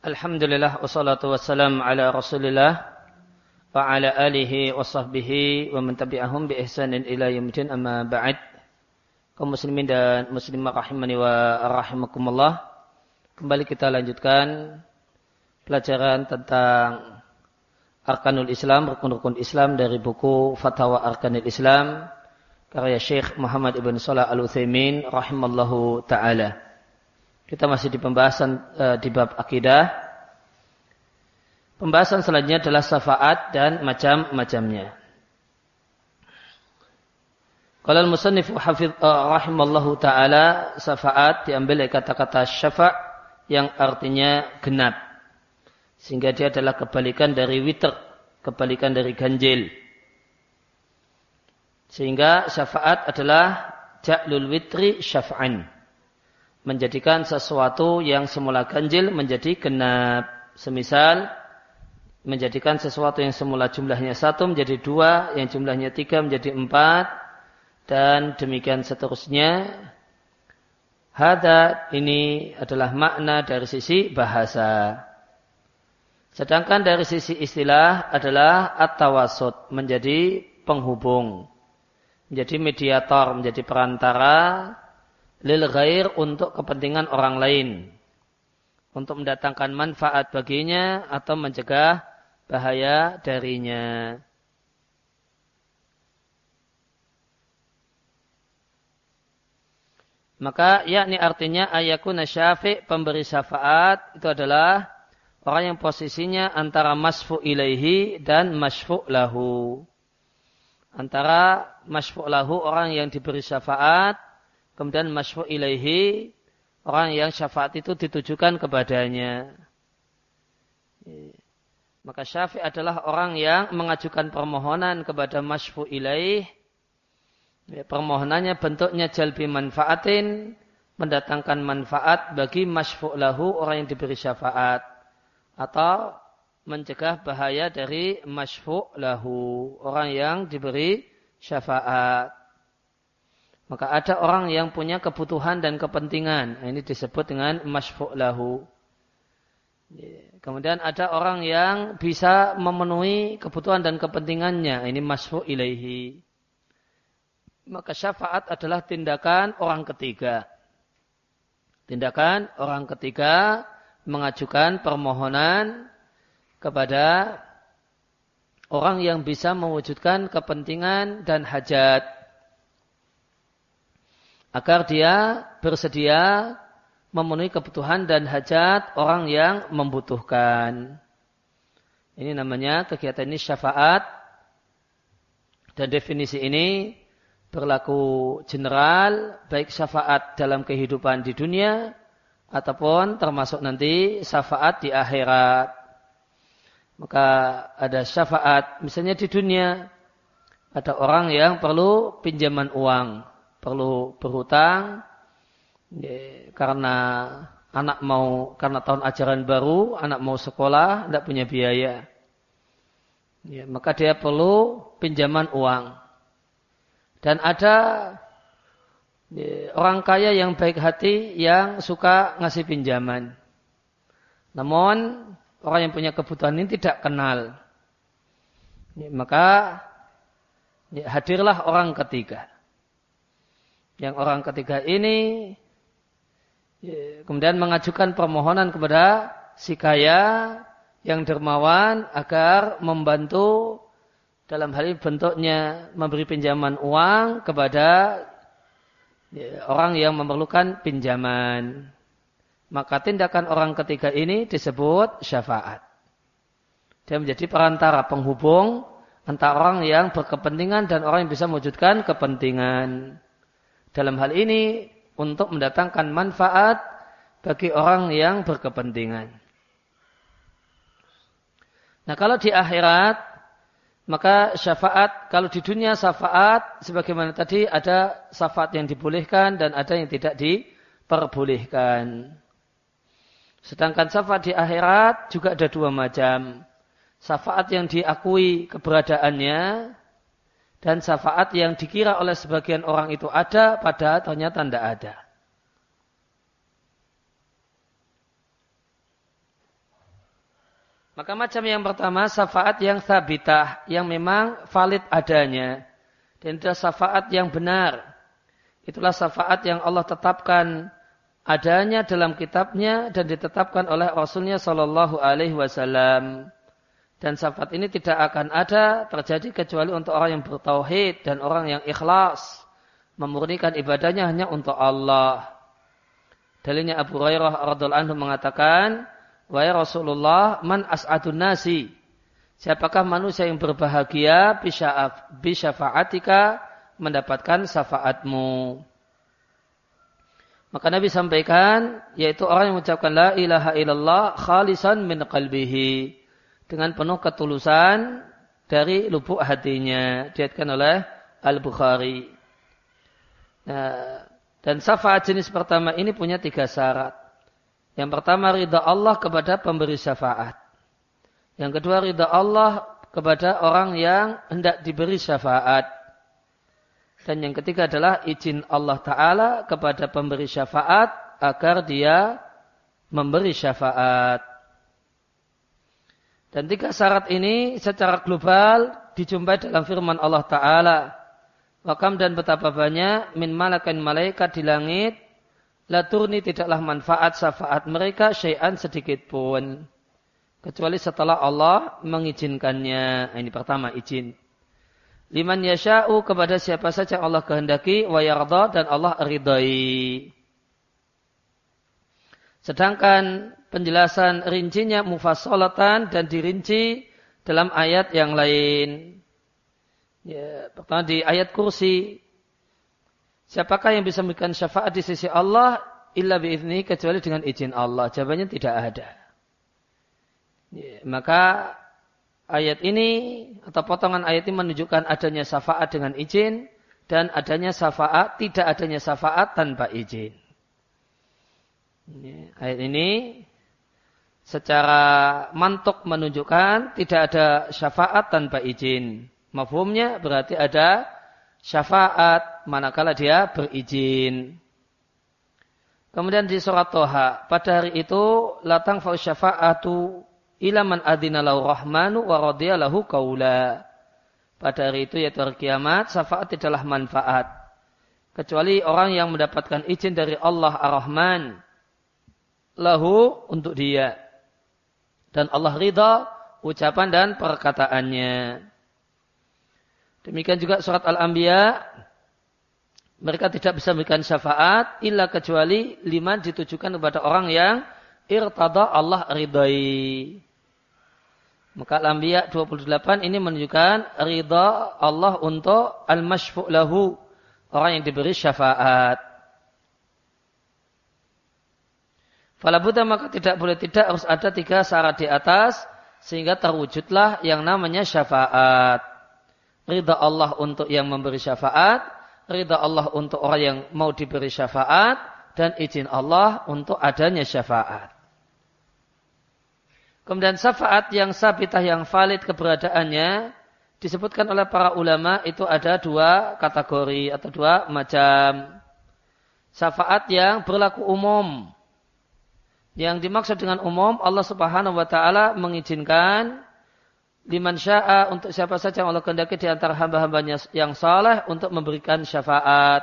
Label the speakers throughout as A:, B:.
A: Alhamdulillah wassalatu wassalam ala Rasulillah wa ala alihi wa sahbihi wa man tabi'ahum bi ihsanin ila yaumil amma ba'd. Kaum muslimin dan muslimah rahimani wa rahimakumullah. Kembali kita lanjutkan pelajaran tentang Arkanul Islam, rukun-rukun Islam dari buku Fatwa Arkanul Islam karya Syekh Muhammad Ibn Salah Al-Utsaimin rahimallahu taala. Kita masih di pembahasan e, di bab akidah. Pembahasan selanjutnya adalah syafaat dan macam-macamnya. Kalau musannif hafidh uh, rahimallahu taala syafaat diambil dari kata-kata syafa' yang artinya genap. Sehingga dia adalah kebalikan dari witr, kebalikan dari ganjil. Sehingga syafaat adalah ja'lul witri syaf'an menjadikan sesuatu yang semula ganjil menjadi genap. Semisal menjadikan sesuatu yang semula jumlahnya satu menjadi dua, yang jumlahnya tiga menjadi empat, dan demikian seterusnya. Hada ini adalah makna dari sisi bahasa. Sedangkan dari sisi istilah adalah at-tawasud, menjadi penghubung. Menjadi mediator, menjadi perantara lil ghair untuk kepentingan orang lain. Untuk mendatangkan manfaat baginya atau mencegah bahaya darinya. Maka yakni artinya ayakuna syafi' pemberi syafaat itu adalah orang yang posisinya antara masfu ilaihi dan masfu lahu. Antara masfu lahu orang yang diberi syafaat Kemudian masyfu ilaihi orang yang syafaat itu ditujukan kepadanya. Maka syafi adalah orang yang mengajukan permohonan kepada masyfu ilaih. Permohonannya bentuknya jalbi manfaatin, mendatangkan manfaat bagi masyfu lahu orang yang diberi syafaat. Atau mencegah bahaya dari masyfu lahu orang yang diberi syafaat. Maka ada orang yang punya kebutuhan dan kepentingan. Nah, ini disebut dengan masyfu' lahu. Kemudian ada orang yang bisa memenuhi kebutuhan dan kepentingannya. Ini masyfu' ilaihi. Maka syafaat adalah tindakan orang ketiga. Tindakan orang ketiga mengajukan permohonan kepada orang yang bisa mewujudkan kepentingan dan hajat agar dia bersedia memenuhi kebutuhan dan hajat orang yang membutuhkan. Ini namanya kegiatan ini syafaat dan definisi ini berlaku general baik syafaat dalam kehidupan di dunia ataupun termasuk nanti syafaat di akhirat. Maka ada syafaat misalnya di dunia ada orang yang perlu pinjaman uang perlu berhutang ya, karena anak mau karena tahun ajaran baru anak mau sekolah tidak punya biaya. Ya, maka dia perlu pinjaman uang. Dan ada ya, orang kaya yang baik hati yang suka ngasih pinjaman. Namun orang yang punya kebutuhan ini tidak kenal. Ya, maka ya, hadirlah orang ketiga yang orang ketiga ini ya, kemudian mengajukan permohonan kepada si kaya yang dermawan agar membantu dalam hal ini bentuknya memberi pinjaman uang kepada ya, orang yang memerlukan pinjaman. Maka tindakan orang ketiga ini disebut syafaat. Dia menjadi perantara penghubung antara orang yang berkepentingan dan orang yang bisa mewujudkan kepentingan dalam hal ini untuk mendatangkan manfaat bagi orang yang berkepentingan. Nah kalau di akhirat maka syafaat kalau di dunia syafaat sebagaimana tadi ada syafaat yang dibolehkan dan ada yang tidak diperbolehkan. Sedangkan syafaat di akhirat juga ada dua macam. Syafaat yang diakui keberadaannya dan syafaat yang dikira oleh sebagian orang itu ada pada ternyata tidak ada. Maka macam yang pertama syafaat yang sabitah, yang memang valid adanya. Dan itu syafaat yang benar. Itulah syafaat yang Allah tetapkan adanya dalam kitabnya dan ditetapkan oleh Rasulnya Shallallahu Alaihi Wasallam. Dan syafaat ini tidak akan ada terjadi kecuali untuk orang yang bertauhid dan orang yang ikhlas. Memurnikan ibadahnya hanya untuk Allah. Dalilnya Abu Hurairah radhiallahu anhu mengatakan, Wahai Rasulullah, man as'adun nasi. Siapakah manusia yang berbahagia bisyafa'atika mendapatkan syafaatmu. Maka Nabi sampaikan, yaitu orang yang mengucapkan la ilaha illallah khalisan min qalbihi. Dengan penuh ketulusan dari lubuk hatinya. Diatkan oleh Al-Bukhari. Nah, dan syafaat jenis pertama ini punya tiga syarat. Yang pertama ridha Allah kepada pemberi syafaat. Yang kedua ridha Allah kepada orang yang hendak diberi syafaat. Dan yang ketiga adalah izin Allah Ta'ala kepada pemberi syafaat agar dia memberi syafaat. Dan tiga syarat ini secara global dijumpai dalam firman Allah Ta'ala. Wakam dan betapa banyak min malakan malaikat di langit Laturni tidaklah manfaat syafaat mereka syai'an sedikit pun. Kecuali setelah Allah mengizinkannya. Ini pertama izin. Liman yasha'u kepada siapa saja Allah kehendaki wa dan Allah ridai. Sedangkan penjelasan rincinya mufassalatan dan dirinci dalam ayat yang lain. Ya, pertama di ayat kursi Siapakah yang bisa memberikan syafaat di sisi Allah illa biizni kecuali dengan izin Allah? Jawabannya tidak ada. Ya, maka ayat ini atau potongan ayat ini menunjukkan adanya syafaat dengan izin dan adanya syafaat tidak adanya syafaat tanpa izin. Ya, ayat ini secara mantuk menunjukkan tidak ada syafaat tanpa izin. Mafhumnya berarti ada syafaat manakala dia berizin. Kemudian di surat Toha, pada hari itu latang fa syafa'atu ila man adina lahu rahmanu wa radiya lahu kaula. Pada hari itu yaitu hari kiamat, syafaat tidaklah manfaat. Kecuali orang yang mendapatkan izin dari Allah Ar-Rahman. Lahu untuk dia. Dan Allah ridha ucapan dan perkataannya. Demikian juga surat Al-Anbiya mereka tidak bisa memberikan syafaat illa kecuali lima ditujukan kepada orang yang irtada Allah ridai. Maka Al-Anbiya 28 ini menunjukkan ridha Allah untuk al-masyfu' lahu orang yang diberi syafaat. Falabuddha maka tidak boleh tidak harus ada tiga syarat di atas sehingga terwujudlah yang namanya syafaat ridha Allah untuk yang memberi syafaat, ridha Allah untuk orang yang mau diberi syafaat, dan izin Allah untuk adanya syafaat. Kemudian syafaat yang sabitah yang valid keberadaannya disebutkan oleh para ulama itu ada dua kategori atau dua macam. Syafaat yang berlaku umum. Yang dimaksud dengan umum Allah Subhanahu wa taala mengizinkan liman sya'a untuk siapa saja yang Allah kehendaki di antara hamba-hambanya yang saleh untuk memberikan syafaat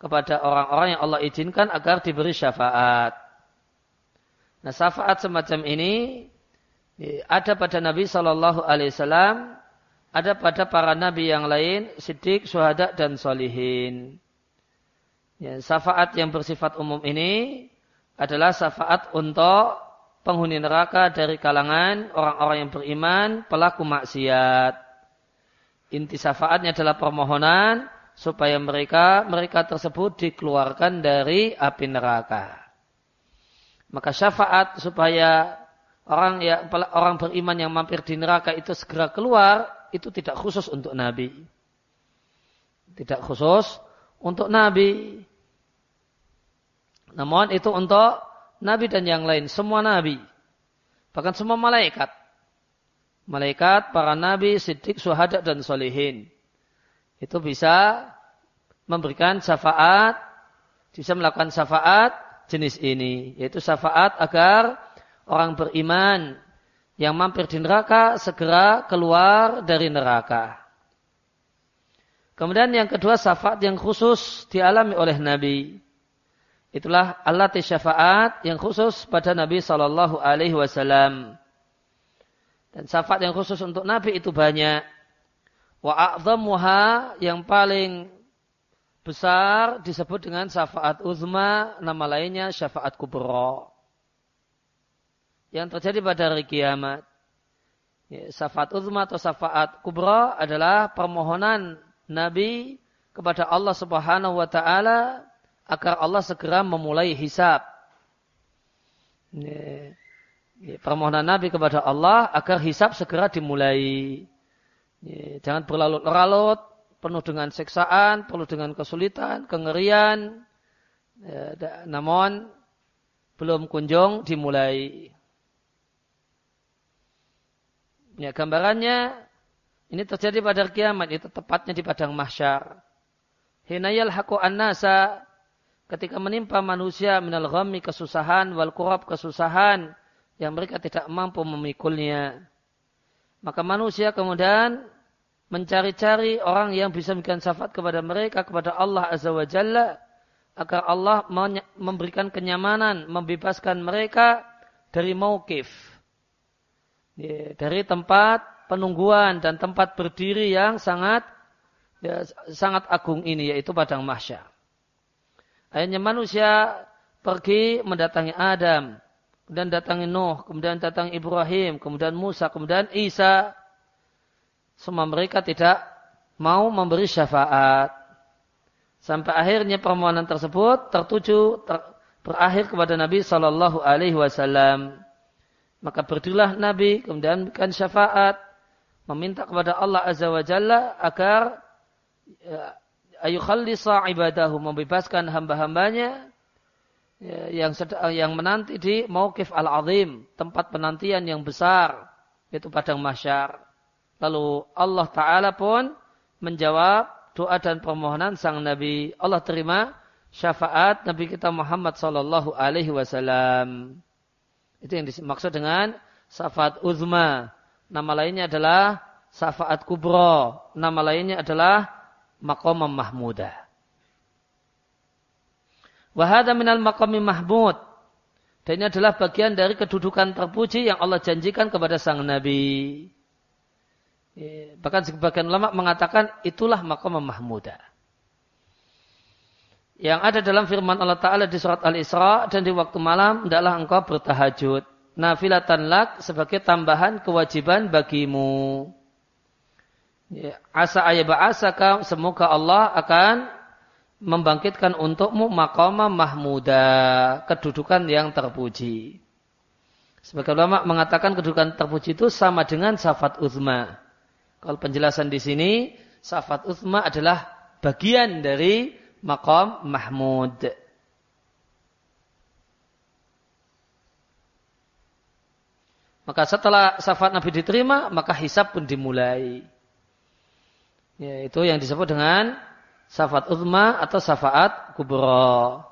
A: kepada orang-orang yang Allah izinkan agar diberi syafaat. Nah, syafaat semacam ini ada pada Nabi Shallallahu Alaihi Wasallam, ada pada para nabi yang lain, sidik, syuhada dan solihin. Ya, syafaat yang bersifat umum ini adalah syafaat untuk penghuni neraka dari kalangan orang-orang yang beriman, pelaku maksiat. Inti syafaatnya adalah permohonan supaya mereka mereka tersebut dikeluarkan dari api neraka. Maka syafaat supaya orang yang orang beriman yang mampir di neraka itu segera keluar itu tidak khusus untuk nabi. Tidak khusus untuk nabi. Namun itu untuk nabi dan yang lain, semua nabi. Bahkan semua malaikat. Malaikat, para nabi, siddiq, suhada, dan solehin. Itu bisa memberikan syafaat, bisa melakukan syafaat jenis ini. Yaitu syafaat agar orang beriman yang mampir di neraka segera keluar dari neraka. Kemudian yang kedua syafaat yang khusus dialami oleh Nabi. Itulah Allah syafaat yang khusus pada Nabi Shallallahu Alaihi Wasallam. Dan syafaat yang khusus untuk Nabi itu banyak. Wa a'zamuha yang paling besar disebut dengan syafaat uzma, nama lainnya syafaat kubro yang terjadi pada hari kiamat. Ya, syafaat uzma atau syafaat kubra adalah permohonan Nabi kepada Allah Subhanahu wa taala agar Allah segera memulai hisab. Permohonan Nabi kepada Allah agar hisab segera dimulai. Jangan berlarut-larut, penuh dengan seksaan, penuh dengan kesulitan, kengerian. Ya, namun belum kunjung dimulai. Ya, gambarannya ini terjadi pada kiamat, itu tepatnya di padang mahsyar. Hinayal haku an-nasa ketika menimpa manusia minal ghammi kesusahan wal kurab kesusahan yang mereka tidak mampu memikulnya. Maka manusia kemudian mencari-cari orang yang bisa memberikan syafaat kepada mereka, kepada Allah Azza wa Jalla, agar Allah memberikan kenyamanan, membebaskan mereka dari mauqif ya, dari tempat penungguan dan tempat berdiri yang sangat ya, sangat agung ini yaitu padang mahsyar. Akhirnya manusia pergi mendatangi Adam, kemudian datangi Nuh, kemudian datangi Ibrahim, kemudian Musa, kemudian Isa. Semua mereka tidak mau memberi syafaat. Sampai akhirnya permohonan tersebut tertuju ter, berakhir kepada Nabi Shallallahu Alaihi Wasallam. Maka berdirilah Nabi, kemudian memberikan syafaat, meminta kepada Allah Azza wa Jalla agar ya, ayukhallisa ibadahu, membebaskan hamba-hambanya ya, yang sedang, yang menanti di mauqif al-azim, tempat penantian yang besar, yaitu padang mahsyar. Lalu Allah Ta'ala pun menjawab doa dan permohonan sang Nabi. Allah terima syafaat Nabi kita Muhammad Sallallahu Alaihi Wasallam. Itu yang dimaksud dengan syafaat uzma. Nama lainnya adalah syafaat kubro. Nama lainnya adalah makomam mahmudah. Wahada minal makomi mahmud. Dan ini adalah bagian dari kedudukan terpuji yang Allah janjikan kepada sang Nabi. Ya, bahkan sebagian ulama mengatakan itulah makomam mahmudah yang ada dalam firman Allah Ta'ala di surat Al-Isra dan di waktu malam adalah engkau bertahajud. Nafilatan lak sebagai tambahan kewajiban bagimu. Ya, asa ayaba'asaka semoga Allah akan membangkitkan untukmu maqama mahmuda, kedudukan yang terpuji. Sebagai ulama mengatakan kedudukan terpuji itu sama dengan safat uzma. Kalau penjelasan di sini, safat uzma adalah bagian dari maqam mahmud. Maka setelah syafaat Nabi diterima, maka hisab pun dimulai. Yaitu yang disebut dengan syafaat uzma atau syafaat kubro.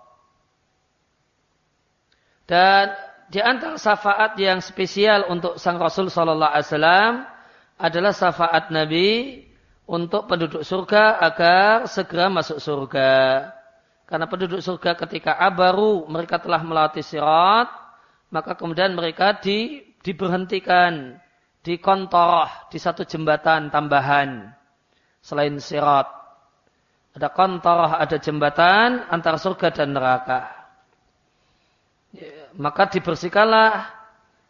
A: Dan di antara syafaat yang spesial untuk sang Rasul Sallallahu Alaihi Wasallam adalah syafaat Nabi untuk penduduk surga agar segera masuk surga. Karena penduduk surga ketika abaru mereka telah melatih sirat, maka kemudian mereka di, diberhentikan, dikontor di satu jembatan tambahan selain sirat. Ada kontor, ada jembatan antara surga dan neraka. Ya, maka dibersihkanlah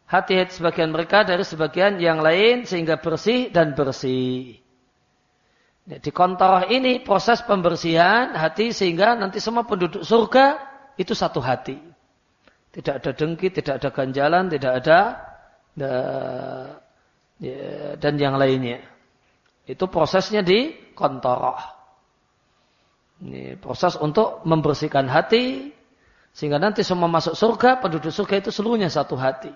A: hati-hati sebagian mereka dari sebagian yang lain sehingga bersih dan bersih. Ya, di kontor ini proses pembersihan hati sehingga nanti semua penduduk surga itu satu hati. Tidak ada dengki, tidak ada ganjalan, tidak ada ya, dan yang lainnya. Itu prosesnya di kontor. Ini proses untuk membersihkan hati sehingga nanti semua masuk surga, penduduk surga itu seluruhnya satu hati.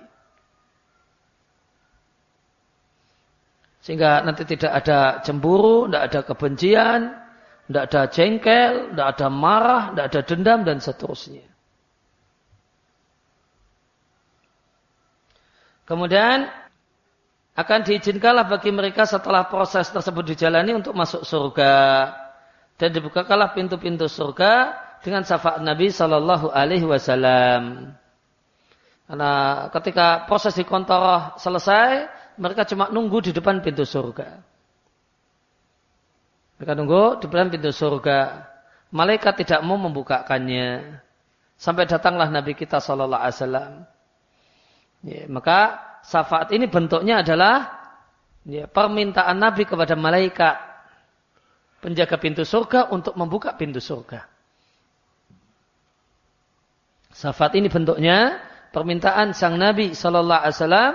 A: Sehingga nanti tidak ada cemburu, tidak ada kebencian, tidak ada jengkel, tidak ada marah, tidak ada dendam, dan seterusnya. Kemudian akan diizinkanlah bagi mereka setelah proses tersebut dijalani untuk masuk surga dan dibukakanlah pintu-pintu surga dengan syafaat Nabi Shallallahu Alaihi Wasallam. Karena ketika proses di kontoroh selesai, mereka cuma nunggu di depan pintu surga. Mereka nunggu di depan pintu surga. Malaikat tidak mau membukakannya. Sampai datanglah Nabi kita Shallallahu Alaihi Wasallam. Ya, maka syafaat ini bentuknya adalah ya, permintaan Nabi kepada malaikat penjaga pintu surga untuk membuka pintu surga. Syafaat ini bentuknya permintaan sang Nabi Shallallahu Alaihi Wasallam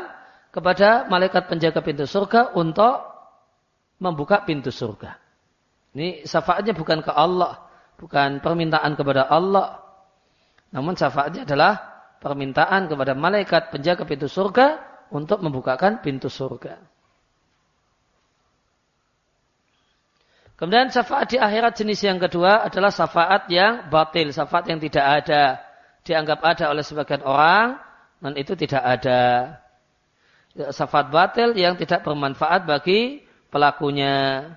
A: kepada malaikat penjaga pintu surga untuk membuka pintu surga. Ini syafaatnya bukan ke Allah, bukan permintaan kepada Allah. Namun syafaatnya adalah permintaan kepada malaikat penjaga pintu surga untuk membukakan pintu surga. Kemudian syafaat di akhirat jenis yang kedua adalah syafaat yang batil, syafaat yang tidak ada. Dianggap ada oleh sebagian orang, dan itu tidak ada. Syafaat batil yang tidak bermanfaat bagi pelakunya.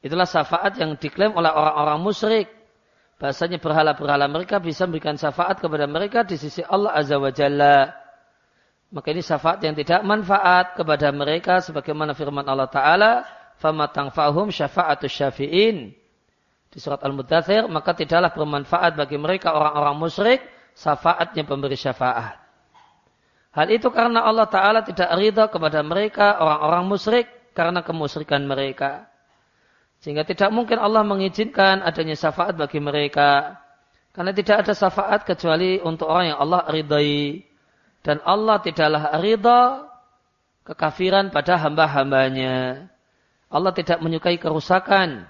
A: Itulah syafaat yang diklaim oleh orang-orang musyrik bahasanya berhala-berhala mereka bisa memberikan syafaat kepada mereka di sisi Allah Azza wa Jalla. Maka ini syafaat yang tidak manfaat kepada mereka sebagaimana firman Allah Ta'ala, famatang fa'hum syafa'atu syafi'in. Di surat Al-Mudathir, maka tidaklah bermanfaat bagi mereka orang-orang musyrik syafaatnya pemberi syafaat. Hal itu karena Allah Ta'ala tidak ridha kepada mereka orang-orang musyrik karena kemusyrikan mereka. Sehingga tidak mungkin Allah mengizinkan adanya syafaat bagi mereka. Karena tidak ada syafaat kecuali untuk orang yang Allah ridhai. Dan Allah tidaklah ridha kekafiran pada hamba-hambanya. Allah tidak menyukai kerusakan.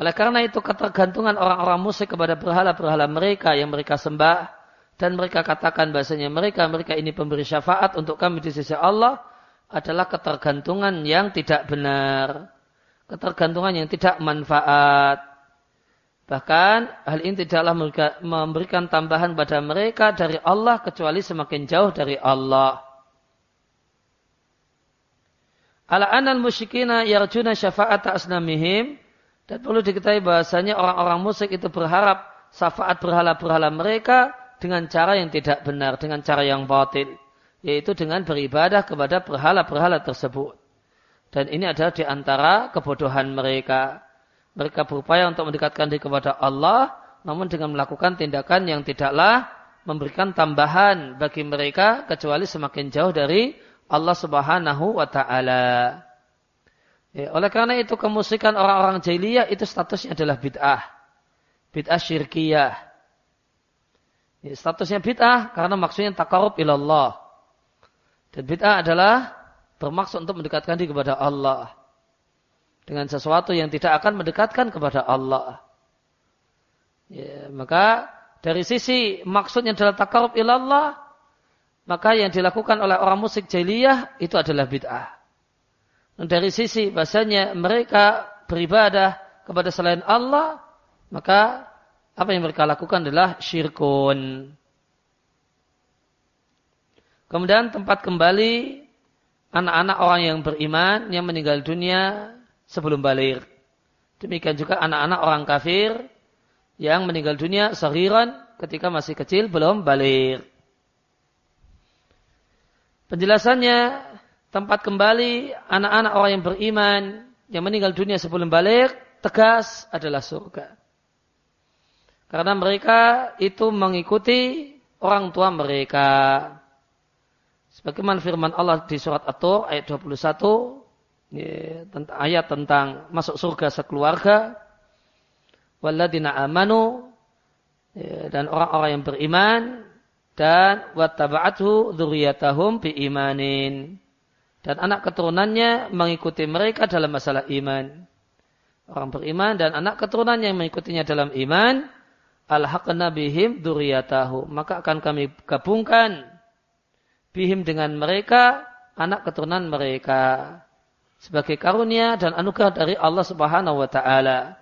A: Oleh karena itu ketergantungan orang-orang musyrik kepada berhala-berhala mereka yang mereka sembah dan mereka katakan bahasanya mereka mereka ini pemberi syafaat untuk kami di sisi Allah adalah ketergantungan yang tidak benar. Ketergantungan yang tidak manfaat. Bahkan hal ini tidaklah memberikan tambahan pada mereka dari Allah kecuali semakin jauh dari Allah. Ala anal musyikina yarjuna syafa'at asnamihim. Dan perlu diketahui bahasanya orang-orang musyrik itu berharap syafaat berhala-berhala mereka dengan cara yang tidak benar, dengan cara yang batil yaitu dengan beribadah kepada berhala-berhala tersebut. Dan ini adalah di antara kebodohan mereka. Mereka berupaya untuk mendekatkan diri kepada Allah, namun dengan melakukan tindakan yang tidaklah memberikan tambahan bagi mereka kecuali semakin jauh dari Allah Subhanahu wa taala. Ya, oleh karena itu kemusikan orang-orang jahiliyah itu statusnya adalah bid'ah. Bid'ah syirkiyah. Ya, statusnya bid'ah karena maksudnya takarub ilallah. Dan bid'ah adalah bermaksud untuk mendekatkan diri kepada Allah. Dengan sesuatu yang tidak akan mendekatkan kepada Allah. Ya, maka dari sisi maksudnya adalah takarub ilallah, maka yang dilakukan oleh orang musik jahiliyah itu adalah bid'ah. Dari sisi bahasanya mereka beribadah kepada selain Allah, maka apa yang mereka lakukan adalah syirkun. Kemudian tempat kembali anak-anak orang yang beriman yang meninggal dunia sebelum balik. Demikian juga anak-anak orang kafir yang meninggal dunia sahiran ketika masih kecil belum balik. Penjelasannya tempat kembali anak-anak orang yang beriman yang meninggal dunia sebelum balik tegas adalah surga. Karena mereka itu mengikuti orang tua mereka. Sebagaimana firman Allah di surat At-Tur ayat 21 ya, tentang ayat tentang masuk surga sekeluarga. Walladina amanu ya, dan orang-orang yang beriman. Dan wattaba'athu dzurriyyatahum imanin dan anak keturunannya mengikuti mereka dalam masalah iman. Orang beriman dan anak keturunannya yang mengikutinya dalam iman. Alhaqna bihim dzurriyyatahum maka akan kami gabungkan bihim dengan mereka anak keturunan mereka sebagai karunia dan anugerah dari Allah Subhanahu wa taala.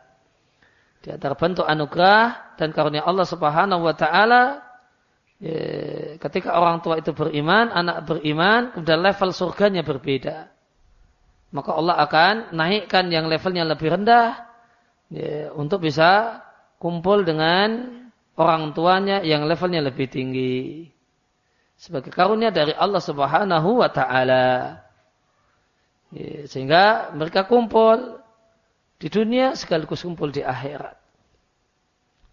A: Di antara bentuk anugerah dan karunia Allah Subhanahu wa taala Ya, ketika orang tua itu beriman, anak beriman, kemudian level surganya berbeda. Maka Allah akan naikkan yang levelnya lebih rendah ya, untuk bisa kumpul dengan orang tuanya yang levelnya lebih tinggi. Sebagai karunia dari Allah Subhanahu wa taala. Ya, sehingga mereka kumpul di dunia sekaligus kumpul di akhirat.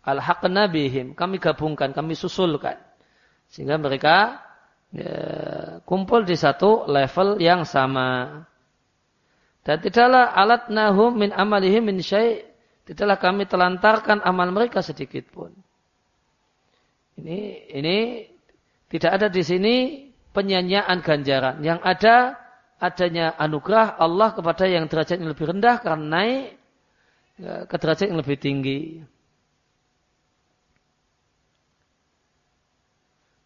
A: Al-haqna bihim, kami gabungkan, kami susulkan sehingga mereka ya, kumpul di satu level yang sama. Dan tidaklah alat nahum min amalihim min syai' tidaklah kami telantarkan amal mereka sedikit pun. Ini ini tidak ada di sini penyanyian ganjaran. Yang ada adanya anugerah Allah kepada yang derajatnya lebih rendah karena naik ke derajat yang lebih tinggi.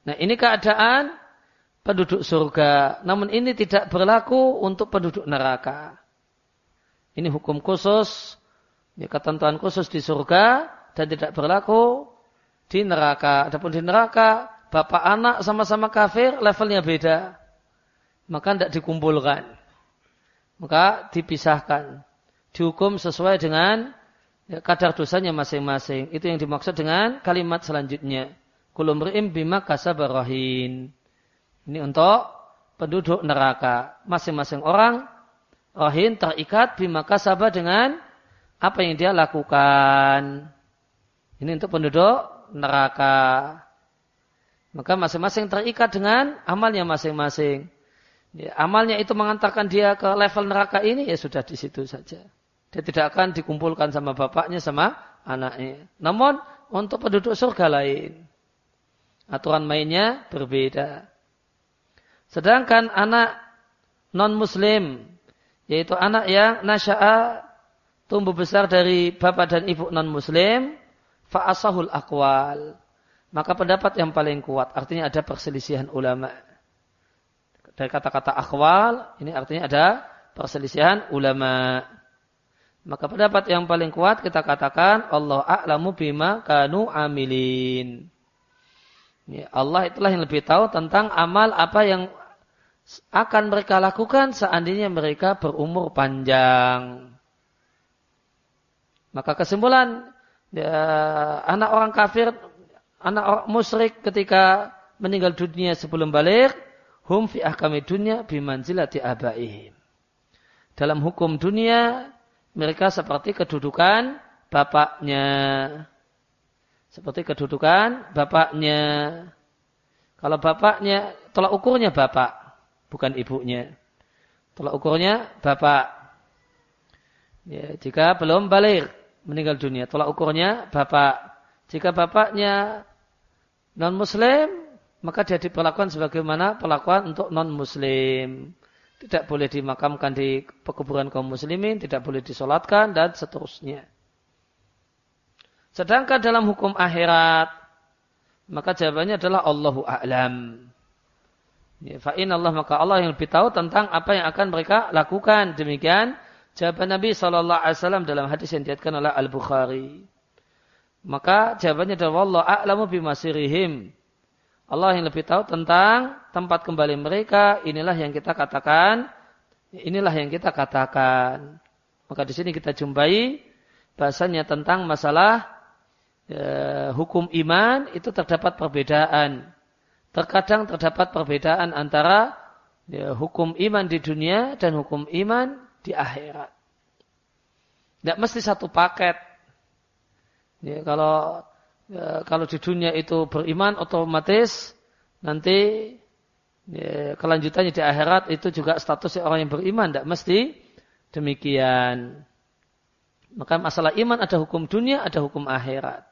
A: Nah ini keadaan penduduk surga. Namun ini tidak berlaku untuk penduduk neraka. Ini hukum khusus, ya, ketentuan khusus di surga dan tidak berlaku di neraka. Adapun di neraka, bapak anak sama-sama kafir, levelnya beda. Maka tidak dikumpulkan. Maka dipisahkan. Dihukum sesuai dengan ya, kadar dosanya masing-masing. Itu yang dimaksud dengan kalimat selanjutnya. Kulumri'im bima kasabarahin. Ini untuk penduduk neraka. Masing-masing orang rohin terikat bima kasabah dengan apa yang dia lakukan. Ini untuk penduduk neraka. Maka masing-masing terikat dengan amalnya masing-masing. Ya, amalnya itu mengantarkan dia ke level neraka ini ya sudah di situ saja. Dia tidak akan dikumpulkan sama bapaknya sama anaknya. Namun untuk penduduk surga lain. Aturan mainnya berbeda. Sedangkan anak non-muslim, yaitu anak yang nasya'a tumbuh besar dari bapak dan ibu non-muslim, fa'asahul akwal. Maka pendapat yang paling kuat, artinya ada perselisihan ulama. Dari kata-kata akwal, ini artinya ada perselisihan ulama. Maka pendapat yang paling kuat kita katakan Allah a'lamu bima kanu amilin. Ya, Allah itulah yang lebih tahu tentang amal apa yang akan mereka lakukan seandainya mereka berumur panjang. Maka kesimpulan ya, anak orang kafir, anak orang musyrik ketika meninggal dunia sebelum balik, hum fi ahkami dunia bimanzilati abaihim. Dalam hukum dunia mereka seperti kedudukan bapaknya. Seperti kedudukan bapaknya. Kalau bapaknya, tolak ukurnya bapak, bukan ibunya. Tolak ukurnya bapak. Ya, jika belum balik meninggal dunia, tolak ukurnya bapak. Jika bapaknya non muslim, maka dia diperlakukan sebagaimana perlakuan untuk non muslim. Tidak boleh dimakamkan di pekuburan kaum muslimin, tidak boleh disolatkan dan seterusnya. Sedangkan dalam hukum akhirat, maka jawabannya adalah Allahu a'lam. Ya, Fa'in Allah maka Allah yang lebih tahu tentang apa yang akan mereka lakukan. Demikian jawaban Nabi Wasallam dalam hadis yang diatkan oleh Al Bukhari. Maka jawabannya adalah Allah a'lamu bimasirihim. Allah yang lebih tahu tentang tempat kembali mereka. Inilah yang kita katakan. Inilah yang kita katakan. Maka di sini kita jumpai bahasanya tentang masalah ya, hukum iman itu terdapat perbedaan. Terkadang terdapat perbedaan antara ya, hukum iman di dunia dan hukum iman di akhirat. Tidak mesti satu paket. Ya, kalau ya, kalau di dunia itu beriman otomatis nanti ya, kelanjutannya di akhirat itu juga statusnya orang yang beriman. Tidak mesti demikian. Maka masalah iman ada hukum dunia, ada hukum akhirat.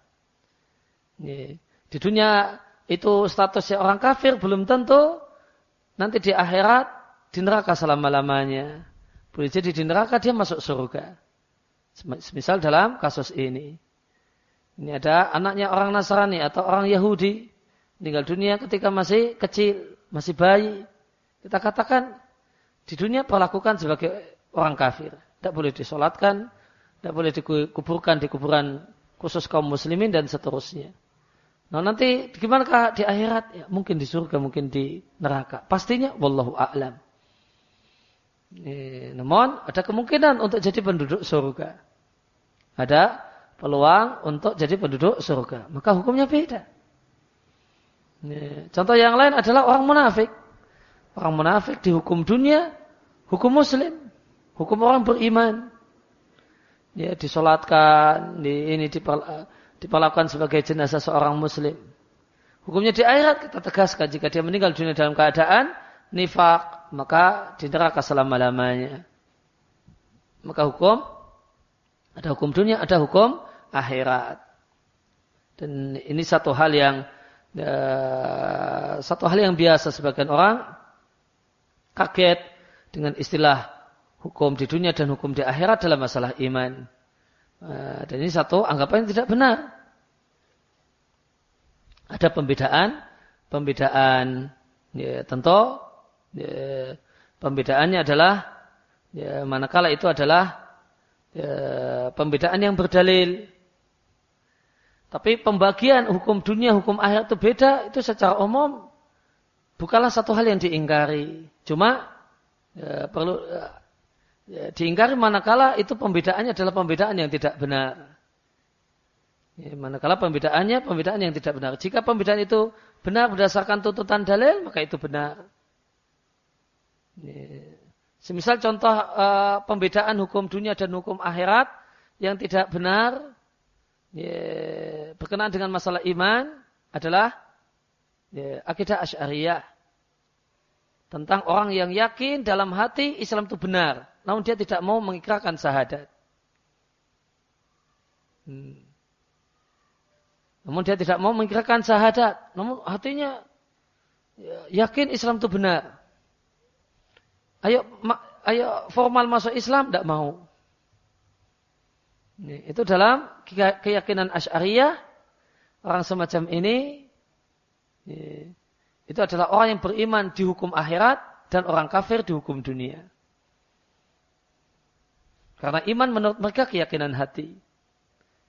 A: Di dunia itu statusnya orang kafir belum tentu nanti di akhirat di neraka selama-lamanya. Boleh jadi di neraka dia masuk surga. Misal dalam kasus ini. Ini ada anaknya orang Nasrani atau orang Yahudi meninggal dunia ketika masih kecil, masih bayi. Kita katakan di dunia perlakukan sebagai orang kafir. Tidak boleh disolatkan, tidak boleh dikuburkan di kuburan khusus kaum muslimin dan seterusnya. Nah nanti gimana di akhirat? Ya, mungkin di surga, mungkin di neraka. Pastinya, wallahu a'lam. Eh, namun ada kemungkinan untuk jadi penduduk surga. Ada peluang untuk jadi penduduk surga. Maka hukumnya beda. Eh, contoh yang lain adalah orang munafik. Orang munafik dihukum dunia, hukum muslim, hukum orang beriman. Ya, disolatkan, di, ini diperlakukan sebagai jenazah seorang muslim. Hukumnya di akhirat kita tegaskan jika dia meninggal dunia dalam keadaan nifak, maka di neraka selama-lamanya. Maka hukum ada hukum dunia, ada hukum akhirat. Dan ini satu hal yang ya, satu hal yang biasa sebagian orang kaget dengan istilah hukum di dunia dan hukum di akhirat dalam masalah iman. Eh, dan ini satu anggapan yang tidak benar. Ada pembedaan, pembedaan ya, tentu ya, pembedaannya adalah ya, manakala itu adalah ya, pembedaan yang berdalil. Tapi pembagian hukum dunia, hukum akhirat itu beda, itu secara umum bukanlah satu hal yang diingkari. Cuma ya, perlu Ya, diingkari manakala itu pembedaannya adalah pembedaan yang tidak benar. Ya, manakala pembedaannya pembedaan yang tidak benar. Jika pembedaan itu benar berdasarkan tuntutan dalil, maka itu benar. Ya. Semisal contoh uh, pembedaan hukum dunia dan hukum akhirat yang tidak benar ya, berkenaan dengan masalah iman adalah ya, akidah asyariyah tentang orang yang yakin dalam hati Islam itu benar namun dia tidak mau mengikrarkan syahadat. Hmm. Namun dia tidak mau mengikrarkan syahadat. Namun hatinya ya, yakin Islam itu benar. Ayo, ayo formal masuk Islam, tidak mau. Itu dalam keyakinan Ash'ariyah, orang semacam ini, itu adalah orang yang beriman di hukum akhirat dan orang kafir di hukum dunia. Karena iman menurut mereka keyakinan hati.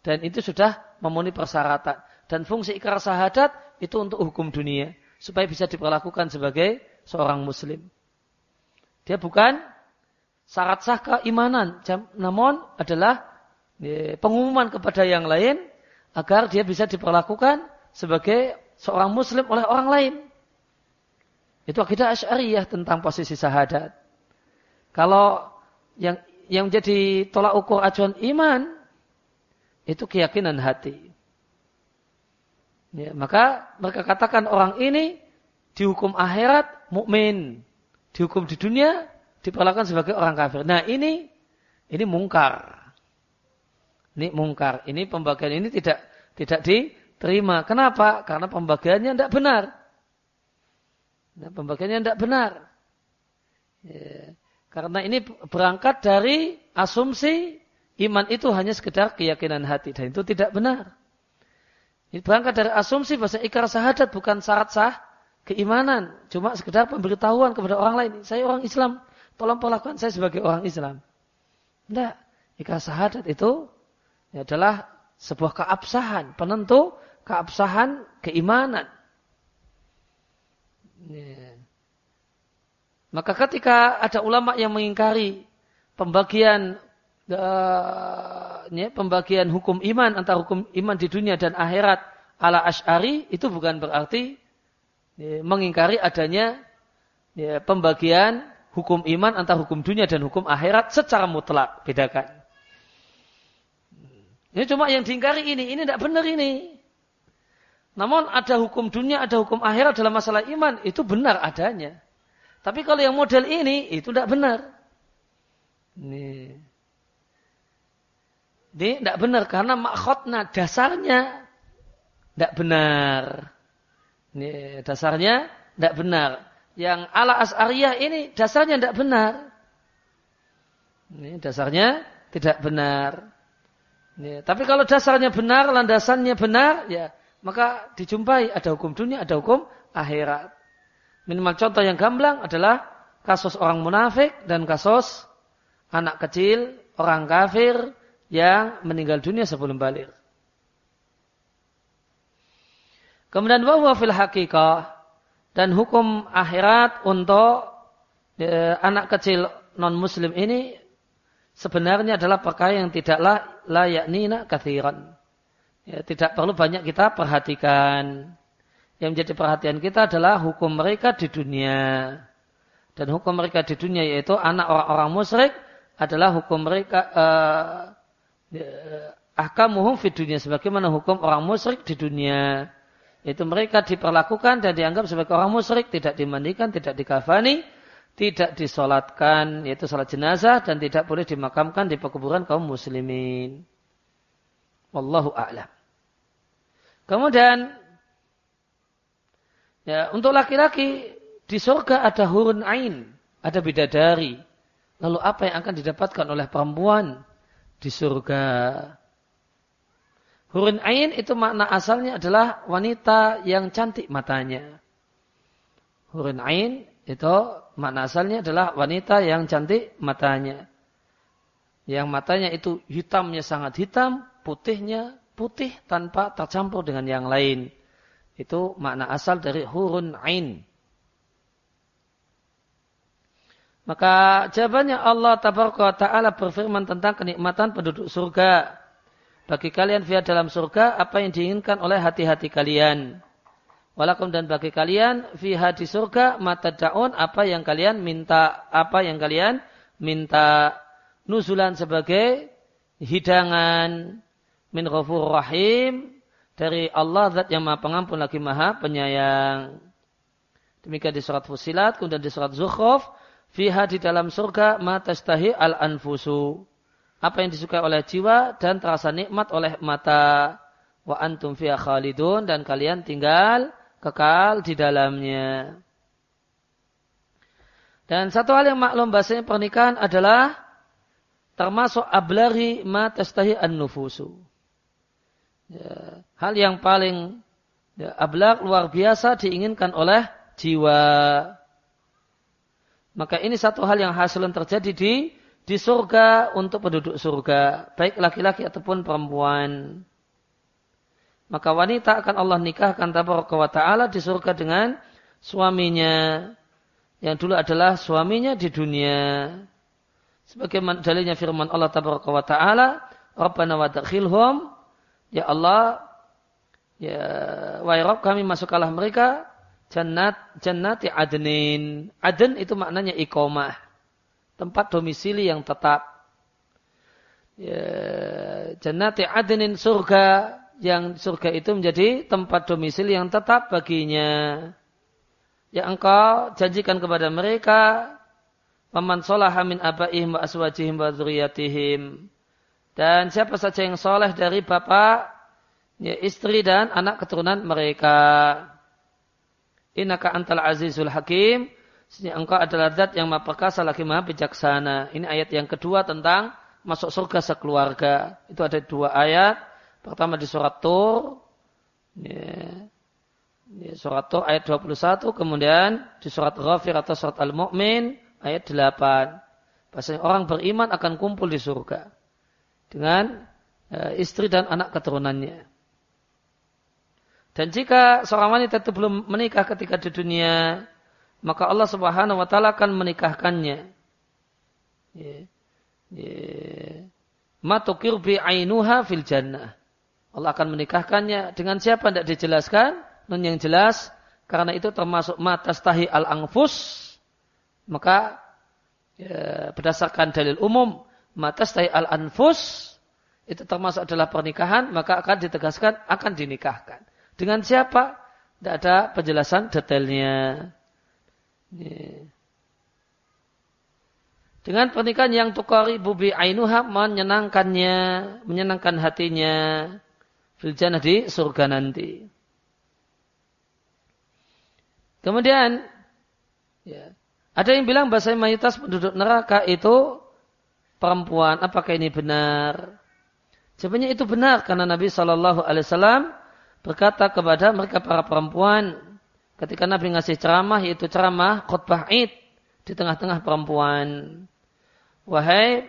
A: Dan itu sudah memenuhi persyaratan. Dan fungsi ikrar syahadat itu untuk hukum dunia. Supaya bisa diperlakukan sebagai seorang muslim. Dia bukan syarat sah keimanan. Namun adalah pengumuman kepada yang lain. Agar dia bisa diperlakukan sebagai seorang muslim oleh orang lain. Itu akidah asyariyah tentang posisi syahadat. Kalau yang yang menjadi tolak ukur acuan iman itu keyakinan hati. Ya, maka mereka katakan orang ini dihukum akhirat mukmin, dihukum di dunia diperlakukan sebagai orang kafir. Nah ini ini mungkar. Ini mungkar. Ini pembagian ini tidak tidak diterima. Kenapa? Karena pembagiannya tidak benar. Nah, pembagiannya tidak benar. Ya. Karena ini berangkat dari asumsi iman itu hanya sekedar keyakinan hati. Dan itu tidak benar. Ini berangkat dari asumsi bahasa ikrar syahadat bukan syarat sah keimanan. Cuma sekedar pemberitahuan kepada orang lain. Saya orang Islam. Tolong perlakukan saya sebagai orang Islam. Tidak. Ikrar syahadat itu adalah sebuah keabsahan. Penentu keabsahan keimanan. Yeah. Maka ketika ada ulama yang mengingkari pembagian uh, ya, pembagian hukum iman antara hukum iman di dunia dan akhirat ala ashari itu bukan berarti ya, mengingkari adanya ya, pembagian hukum iman antara hukum dunia dan hukum akhirat secara mutlak bedakan. Ini cuma yang diingkari ini, ini tidak benar ini. Namun ada hukum dunia, ada hukum akhirat dalam masalah iman, itu benar adanya. Tapi kalau yang model ini, itu tidak benar. Ini. Ini tidak benar karena makhotna dasarnya tidak benar. Ini dasarnya tidak benar. Yang ala as'ariyah ini dasarnya tidak benar. Ini dasarnya tidak benar. Ini, tapi kalau dasarnya benar, landasannya benar, ya maka dijumpai ada hukum dunia, ada hukum akhirat. Minimal contoh yang gamblang adalah kasus orang munafik dan kasus anak kecil, orang kafir yang meninggal dunia sebelum balik. Kemudian bahwa fil hakikah dan hukum akhirat untuk e, anak kecil non muslim ini sebenarnya adalah perkara yang tidaklah layak nina kathiran. Ya, tidak perlu banyak kita perhatikan. Yang menjadi perhatian kita adalah hukum mereka di dunia. Dan hukum mereka di dunia yaitu anak orang-orang musyrik adalah hukum mereka uh, ahkamuhum fi dunia sebagaimana hukum orang musyrik di dunia. Itu mereka diperlakukan dan dianggap sebagai orang musyrik, tidak dimandikan, tidak dikafani, tidak disolatkan, yaitu salat jenazah dan tidak boleh dimakamkan di pekuburan kaum muslimin. Wallahu a'lam. Kemudian ya, untuk laki-laki di surga ada hurun ain, ada bidadari. Lalu apa yang akan didapatkan oleh perempuan di surga? Hurun ain itu makna asalnya adalah wanita yang cantik matanya. Hurun ain itu makna asalnya adalah wanita yang cantik matanya. Yang matanya itu hitamnya sangat hitam, putihnya putih tanpa tercampur dengan yang lain. Itu makna asal dari hurun ain. Maka jawabannya Allah ta'ala berfirman tentang kenikmatan penduduk surga. Bagi kalian via dalam surga apa yang diinginkan oleh hati-hati kalian. Walakum dan bagi kalian via di surga mata daun apa yang kalian minta apa yang kalian minta nuzulan sebagai hidangan min ghafur rahim dari Allah zat yang maha pengampun lagi maha penyayang. Demikian di surat Fusilat, kemudian di surat Zukhruf, Fiha di dalam surga matastahi al-anfusu. Apa yang disukai oleh jiwa dan terasa nikmat oleh mata. Wa antum fiha khalidun dan kalian tinggal kekal di dalamnya. Dan satu hal yang maklum bahasanya pernikahan adalah termasuk ablari matastahi an-nufusu. Ya, hal yang paling ya, ablar luar biasa diinginkan oleh jiwa. Maka ini satu hal yang hasilan terjadi di di surga untuk penduduk surga, baik laki-laki ataupun perempuan. Maka wanita akan Allah nikahkan tabaraka wa ta'ala di surga dengan suaminya yang dulu adalah suaminya di dunia. Sebagai dalilnya firman Allah tabaraka wa ta'ala, Rabbana wa dakhilhum, ya Allah, ya wa ya kami masukkanlah mereka Jannat jannati adnin. Aden itu maknanya ikomah. Tempat domisili yang tetap. Ya, jannati adnin surga. Yang surga itu menjadi tempat domisili yang tetap baginya. Yang engkau janjikan kepada mereka. Paman solaha min abaihim wa aswajihim wa. Dan siapa saja yang soleh dari bapak, ya, istri dan anak keturunan mereka. Innaka antal azizul hakim. Sesungguhnya engkau adalah zat yang maha perkasa lagi maha bijaksana. Ini ayat yang kedua tentang masuk surga sekeluarga. Itu ada dua ayat. Pertama di surat Tur. Ya. Di surat Tur ayat 21. Kemudian di surat Ghafir atau surat Al-Mu'min ayat 8. Bahasanya orang beriman akan kumpul di surga. Dengan uh, istri dan anak keturunannya. Dan jika seorang wanita itu belum menikah ketika di dunia, maka Allah Subhanahu wa taala akan menikahkannya. Ya. Ya. Matukir bi ainuha fil jannah. Allah akan menikahkannya dengan siapa tidak dijelaskan. Non yang jelas karena itu termasuk matastahi al angfus maka ya, berdasarkan dalil umum matastahi al anfus itu termasuk adalah pernikahan maka akan ditegaskan akan dinikahkan. Dengan siapa? Tidak ada penjelasan detailnya. Dengan pernikahan yang tukari bubi ainuha menyenangkannya, menyenangkan hatinya fil di surga nanti. Kemudian ya, ada yang bilang bahasa mayoritas penduduk neraka itu perempuan. Apakah ini benar? Sebenarnya itu benar karena Nabi Shallallahu Alaihi Wasallam berkata kepada mereka para perempuan ketika Nabi ngasih ceramah yaitu ceramah khutbah Id di tengah-tengah perempuan. Wahai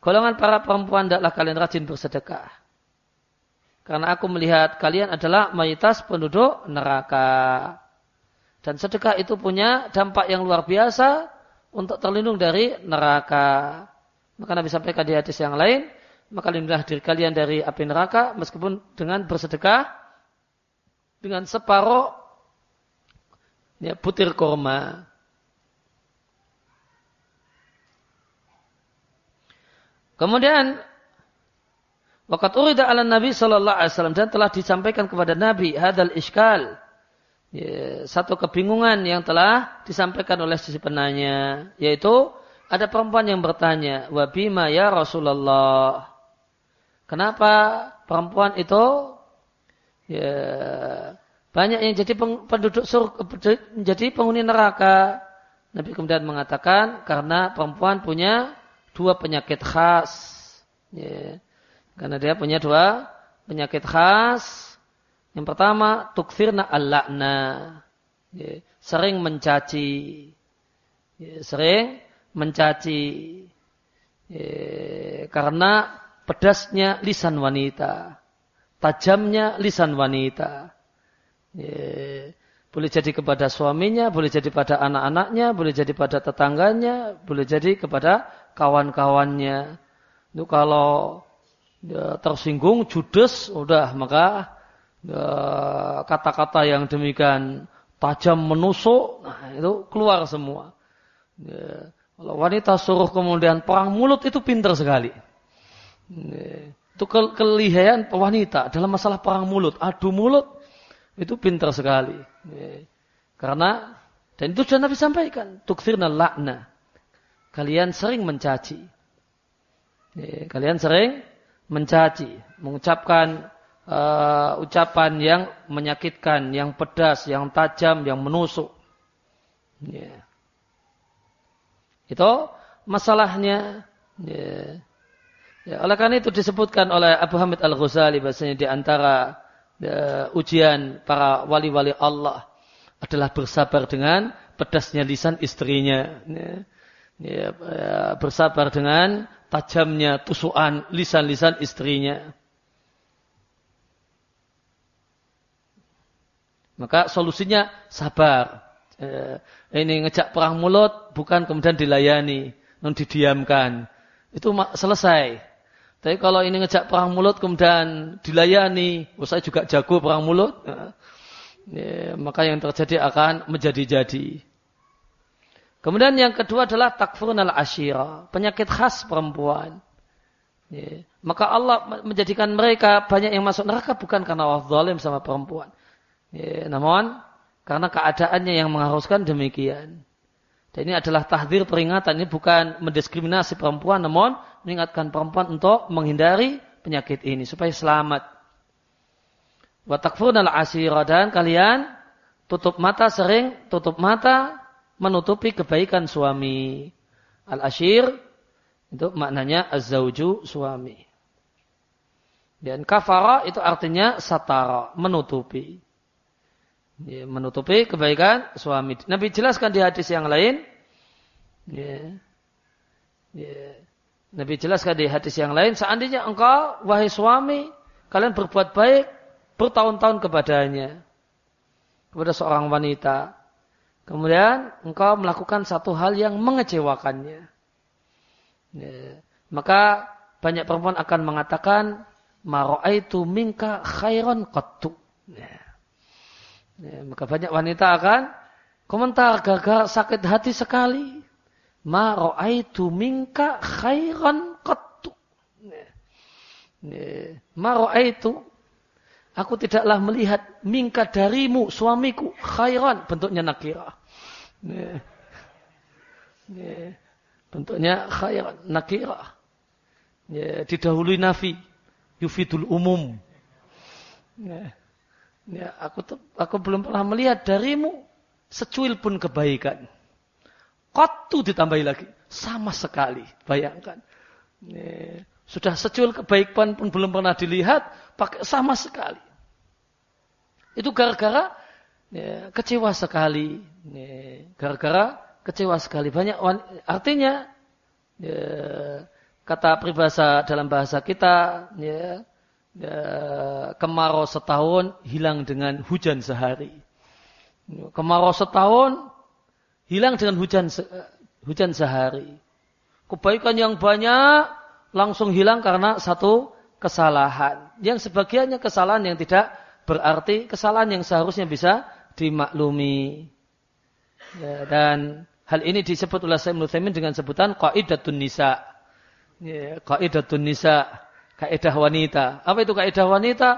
A: golongan para perempuan, tidaklah kalian rajin bersedekah. Karena aku melihat kalian adalah mayoritas penduduk neraka. Dan sedekah itu punya dampak yang luar biasa untuk terlindung dari neraka. Maka Nabi sampaikan di hadis yang lain, maka lindungilah diri kalian dari api neraka meskipun dengan bersedekah dengan separuh ya, butir korma. Kemudian Wakat urida ala Nabi Sallallahu Alaihi Wasallam dan telah disampaikan kepada Nabi hadal iskal. Ya, satu kebingungan yang telah disampaikan oleh sisi penanya yaitu ada perempuan yang bertanya wabima ya Rasulullah? Kenapa perempuan itu ya, banyak yang jadi penduduk surga menjadi penghuni neraka? Nabi kemudian mengatakan karena perempuan punya dua penyakit khas. Ya karena dia punya dua penyakit khas. Yang pertama, tukfirna al-la'na. Ya, sering mencaci. Ya, sering mencaci. Ya, karena pedasnya lisan wanita. Tajamnya lisan wanita. Boleh jadi kepada suaminya, boleh jadi pada anak-anaknya, boleh jadi pada tetangganya, boleh jadi kepada kawan-kawannya. Itu kalau ya, tersinggung, judes, udah maka ya, kata-kata ya, yang demikian tajam menusuk, nah itu keluar semua. Ya, kalau wanita suruh kemudian perang mulut itu pinter sekali. Ya, itu ke kelihayan wanita dalam masalah perang mulut, adu mulut itu pinter sekali. Ya, karena dan itu sudah Nabi sampaikan, tukfirna lakna. Kalian sering mencaci. Ya, kalian sering mencaci, mengucapkan uh, ucapan yang menyakitkan, yang pedas, yang tajam, yang menusuk. Yeah. Itu masalahnya. Yeah. Ya, oleh karena itu disebutkan oleh Abu Hamid Al-Ghazali bahasanya di antara uh, ujian para wali-wali Allah adalah bersabar dengan pedasnya lisan istrinya. Ya. Ya, bersabar dengan tajamnya tusukan lisan-lisan istrinya. Maka solusinya sabar. Eh, ini ngejak perang mulut bukan kemudian dilayani, non didiamkan. Itu selesai. Tapi kalau ini ngejak perang mulut kemudian dilayani, oh saya juga jago perang mulut, ya, ya, maka yang terjadi akan menjadi-jadi. Kemudian yang kedua adalah takfurun al-ashira. Penyakit khas perempuan. Ya. Maka Allah menjadikan mereka banyak yang masuk neraka bukan karena Allah zalim sama perempuan. Ya. Namun karena keadaannya yang mengharuskan demikian. Dan ini adalah tahdir peringatan. Ini bukan mendiskriminasi perempuan. Namun mengingatkan perempuan untuk menghindari penyakit ini. Supaya selamat. Wa takfurun al-ashira. Dan kalian tutup mata sering tutup mata menutupi kebaikan suami. Al-ashir itu maknanya az-zawju suami. Dan kafara itu artinya satara, menutupi. Ya, menutupi kebaikan suami. Nabi jelaskan di hadis yang lain. Ya, ya, Nabi jelaskan di hadis yang lain, seandainya engkau, wahai suami, kalian berbuat baik bertahun-tahun kepadanya. Kepada seorang wanita. Kemudian engkau melakukan satu hal yang mengecewakannya. Ya. Maka banyak perempuan akan mengatakan maro'aitu minka khairan qattu. Ya. Ya, maka banyak wanita akan komentar gagal sakit hati sekali. Maro'aitu minka khairan qattu. Ya. Ya. Maro'aitu Aku tidaklah melihat mingka darimu, suamiku, khairan. Bentuknya nakira. Nih. Nih. Bentuknya khairan, nakira. Ya, didahului nafi. Yufidul umum. Aku aku belum pernah melihat darimu secuil pun kebaikan. Kotu ditambahi lagi. Sama sekali. Bayangkan. Ya. Sudah secuil kebaikan pun belum pernah dilihat. Pakai sama sekali. Itu gara-gara ya, kecewa sekali. Ya, gara-gara kecewa sekali. Banyak artinya ya, kata peribahasa dalam bahasa kita ya, ya, kemarau setahun hilang dengan hujan sehari. Kemarau setahun hilang dengan hujan se hujan sehari. Kebaikan yang banyak langsung hilang karena satu kesalahan. Yang sebagiannya kesalahan yang tidak berarti kesalahan yang seharusnya bisa dimaklumi. Ya, dan hal ini disebut oleh Syekh Muhammad dengan sebutan qaidatun nisa. Ya, qaidatun nisa, kaidah wanita. Apa itu kaidah wanita?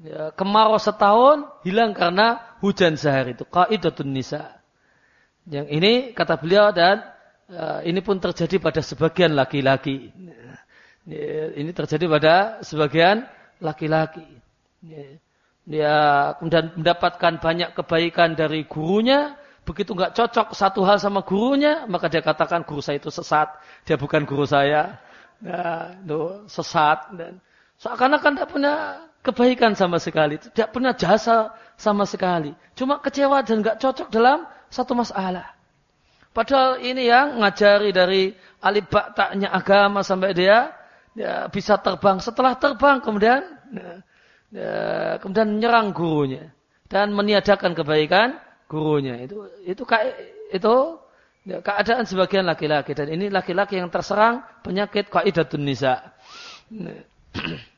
A: Ya, kemarau setahun hilang karena hujan sehari itu qaidatun nisa. Yang ini kata beliau dan uh, ini pun terjadi pada sebagian laki-laki. Ya, ini terjadi pada sebagian laki-laki. Ya dia kemudian mendapatkan banyak kebaikan dari gurunya, begitu nggak cocok satu hal sama gurunya, maka dia katakan guru saya itu sesat, dia bukan guru saya. Nah, itu sesat dan seakan-akan tidak punya kebaikan sama sekali, tidak punya jasa sama sekali. Cuma kecewa dan nggak cocok dalam satu masalah. Padahal ini yang ngajari dari alif taknya agama sampai dia, dia bisa terbang. Setelah terbang kemudian ya, ya, kemudian menyerang gurunya dan meniadakan kebaikan gurunya. Itu itu itu ya, keadaan sebagian laki-laki. Dan ini laki-laki yang terserang penyakit kaidatun nisa.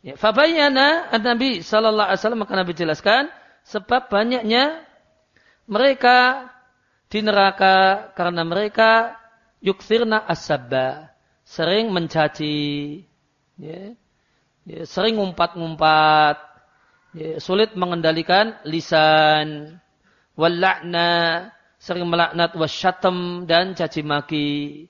A: Ya, fabayana Nabi sallallahu alaihi wasallam maka Nabi jelaskan sebab banyaknya mereka di neraka karena mereka yukfirna asabba sering mencaci, ya, ya, sering ngumpat-ngumpat, ya, sulit mengendalikan lisan, walakna, sering melaknat wasyatem dan caci maki.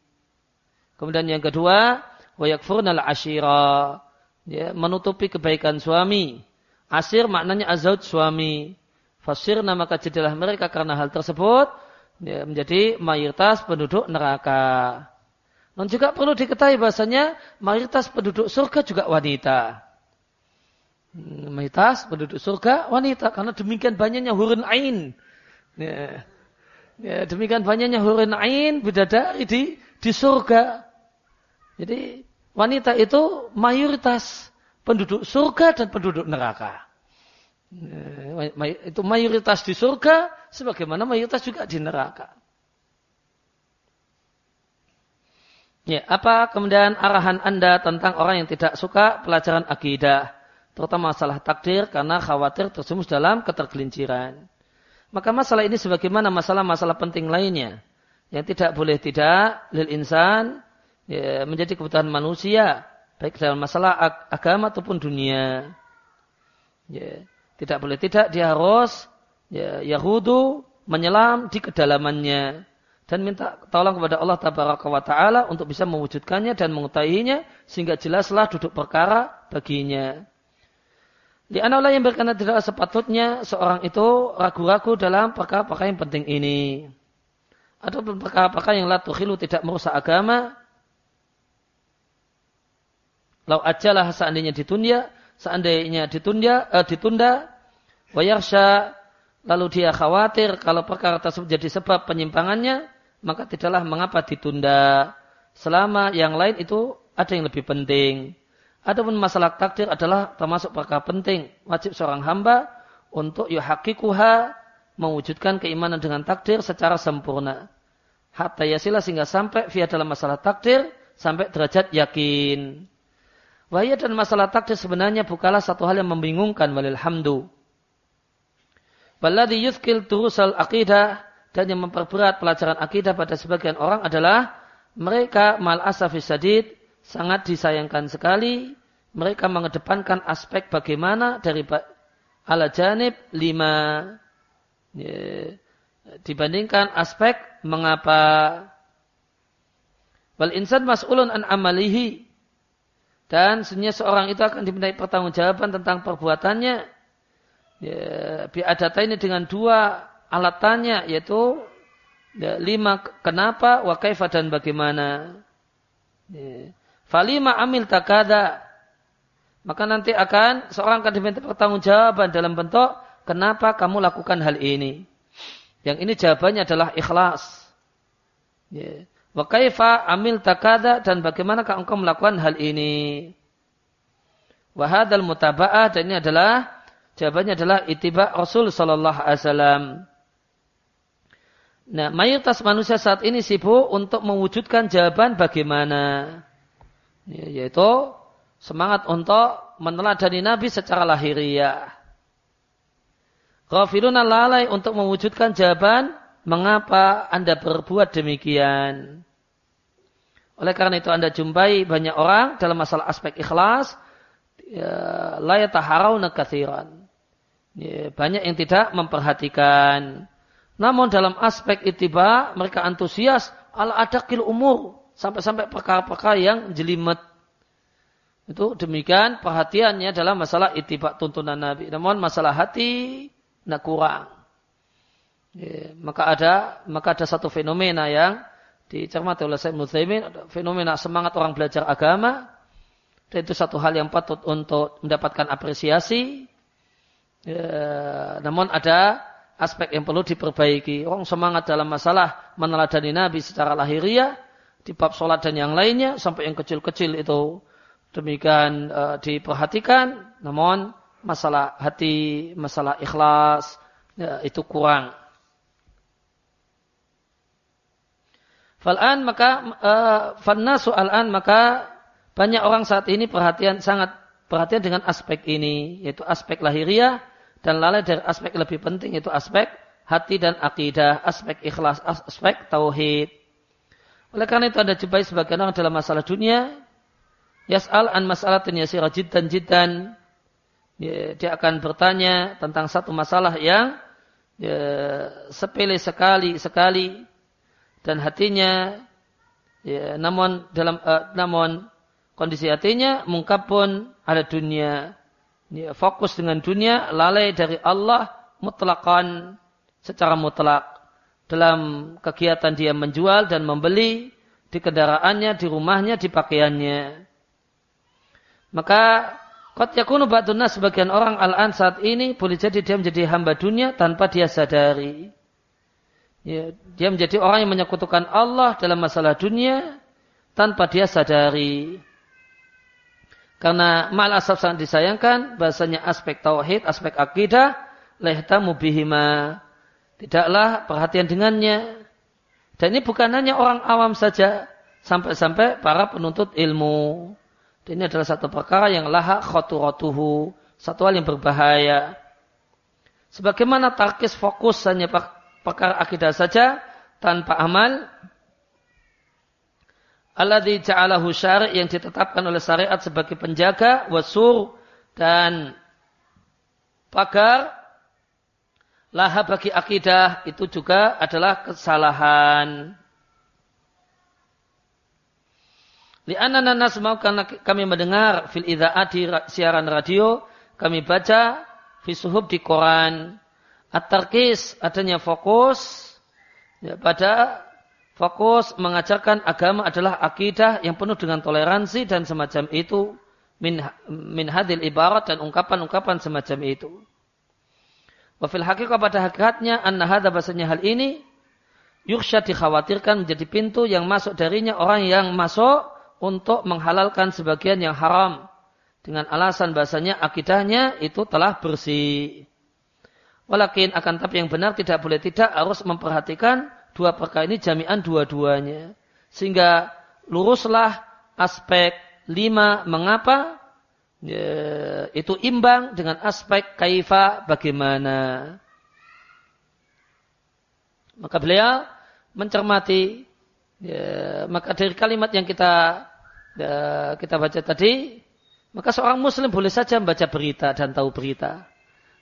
A: Kemudian yang kedua, wayakfurnal ashira, ya, menutupi kebaikan suami. Asir maknanya azad suami. Fasir nama jadilah mereka karena hal tersebut ya, menjadi mayoritas penduduk neraka. Dan juga perlu diketahui bahasanya mayoritas penduduk surga juga wanita. Hmm, mayoritas penduduk surga wanita karena demikian banyaknya hurun ain. Ya. Ya, demikian banyaknya hurun ain bidadari di di surga. Jadi wanita itu mayoritas penduduk surga dan penduduk neraka. Ya, itu mayoritas di surga sebagaimana mayoritas juga di neraka. Ya, apa kemudian arahan Anda tentang orang yang tidak suka pelajaran akidah, terutama masalah takdir karena khawatir terjumus dalam ketergelinciran. Maka masalah ini sebagaimana masalah-masalah penting lainnya yang tidak boleh tidak lil insan ya, menjadi kebutuhan manusia baik dalam masalah ag agama ataupun dunia. Ya, tidak boleh tidak dia harus ya, Yahudu menyelam di kedalamannya dan minta tolong kepada Allah tabaraka wa taala untuk bisa mewujudkannya dan mengetahuinya sehingga jelaslah duduk perkara baginya. Di anak yang berkena tidak sepatutnya seorang itu ragu-ragu dalam perkara-perkara yang penting ini. Ada perkara-perkara yang la tukhilu tidak merusak agama. Lau ajalah seandainya ditunda, seandainya ditunda, eh, ditunda, wayarsha, lalu dia khawatir kalau perkara tersebut jadi sebab penyimpangannya, maka tidaklah mengapa ditunda selama yang lain itu ada yang lebih penting. Adapun masalah takdir adalah termasuk perkara penting. Wajib seorang hamba untuk yuhakikuha mewujudkan keimanan dengan takdir secara sempurna. Hatta yasila sehingga sampai via dalam masalah takdir sampai derajat yakin. Wahya dan masalah takdir sebenarnya bukanlah satu hal yang membingungkan walilhamdu. Balladhi yuthkil turusal aqidah dan yang memperberat pelajaran akidah pada sebagian orang adalah mereka mal asafis sadid sangat disayangkan sekali. Mereka mengedepankan aspek bagaimana dari ala janib lima. Ya, dibandingkan aspek mengapa. Wal insan mas'ulun an amalihi. Dan sebenarnya seorang itu akan dimintai pertanggungjawaban tentang perbuatannya. Ya, biadata ini dengan dua alat tanya yaitu ya, lima kenapa, wa kaifa dan bagaimana. Ya. Falima amil takada. Maka nanti akan seorang akan diminta pertanggungjawaban dalam bentuk kenapa kamu lakukan hal ini. Yang ini jawabannya adalah ikhlas. Ya. Wa kaifa amil takada dan bagaimana engkau melakukan hal ini? Wahadal mutaba'ah dan ini adalah jawabannya adalah itiba Rasul Sallallahu Alaihi Wasallam. Nah, mayoritas manusia saat ini sibuk untuk mewujudkan jawaban bagaimana, ya, yaitu semangat untuk meneladani Nabi secara lahiriah. Ghafiluna lalai untuk mewujudkan jawaban mengapa Anda berbuat demikian. Oleh karena itu Anda jumpai banyak orang dalam masalah aspek ikhlas, ya, la yataharawna. Ya, banyak yang tidak memperhatikan. Namun dalam aspek itiba mereka antusias ala adakil umur. Sampai-sampai perkara-perkara yang jelimet. Itu demikian perhatiannya dalam masalah itiba tuntunan Nabi. Namun masalah hati nak kurang. Ya, maka ada maka ada satu fenomena yang dicermati oleh Syekh Muthaimin, fenomena semangat orang belajar agama dan itu satu hal yang patut untuk mendapatkan apresiasi. Ya, namun ada aspek yang perlu diperbaiki. Orang semangat dalam masalah meneladani Nabi secara lahiriah di bab sholat dan yang lainnya sampai yang kecil-kecil itu demikian uh, diperhatikan. Namun masalah hati, masalah ikhlas ya, itu kurang. Fal'an maka uh, fannasu al'an maka banyak orang saat ini perhatian sangat perhatian dengan aspek ini yaitu aspek lahiriah dan lalai dari aspek lebih penting yaitu aspek hati dan akidah, aspek ikhlas, aspek tauhid. Oleh karena itu ada jumpai sebagian orang dalam masalah dunia yas'al an mas'alatin yasira jiddan jiddan. Ya, dia akan bertanya tentang satu masalah yang ya, sepele sekali sekali. Dan hatinya ya, namun dalam uh, namun kondisi hatinya mungkap pun ada dunia ya, fokus dengan dunia lalai dari Allah mutlakan secara mutlak dalam kegiatan dia menjual dan membeli di kendaraannya, di rumahnya, di pakaiannya. Maka Kot yakunu ba'dunna sebagian orang al-an saat ini boleh jadi dia menjadi hamba dunia tanpa dia sadari. Ya, dia menjadi orang yang menyekutukan Allah dalam masalah dunia tanpa dia sadari. Karena mal asap sangat disayangkan bahasanya aspek tauhid, aspek akidah lehtamu bihima. Tidaklah perhatian dengannya. Dan ini bukan hanya orang awam saja, sampai-sampai para penuntut ilmu. Dan ini adalah satu perkara yang laha khoturatuhu, satu hal yang berbahaya. Sebagaimana tarkis fokus hanya perkara akidah saja tanpa amal alladzi ja'alahu syari' yang ditetapkan oleh syariat sebagai penjaga wasur dan pagar. Laha bagi akidah itu juga adalah kesalahan. Li'anana nasma'u karena kami mendengar? Fil idha'ati siaran radio, kami baca fi suhub di Quran. At-tarkis adanya fokus ya, pada fokus mengajarkan agama adalah akidah yang penuh dengan toleransi dan semacam itu min, min hadil ibarat dan ungkapan-ungkapan semacam itu. Wafil hakikat pada hakikatnya anna hadha bahasanya hal ini yuksha dikhawatirkan menjadi pintu yang masuk darinya orang yang masuk untuk menghalalkan sebagian yang haram dengan alasan bahasanya akidahnya itu telah bersih. Walakin akan tapi yang benar tidak boleh tidak harus memperhatikan dua perkara ini jami'an dua-duanya. Sehingga luruslah aspek lima mengapa ya, itu imbang dengan aspek kaifa bagaimana. Maka beliau mencermati ya, maka dari kalimat yang kita ya, kita baca tadi maka seorang muslim boleh saja membaca berita dan tahu berita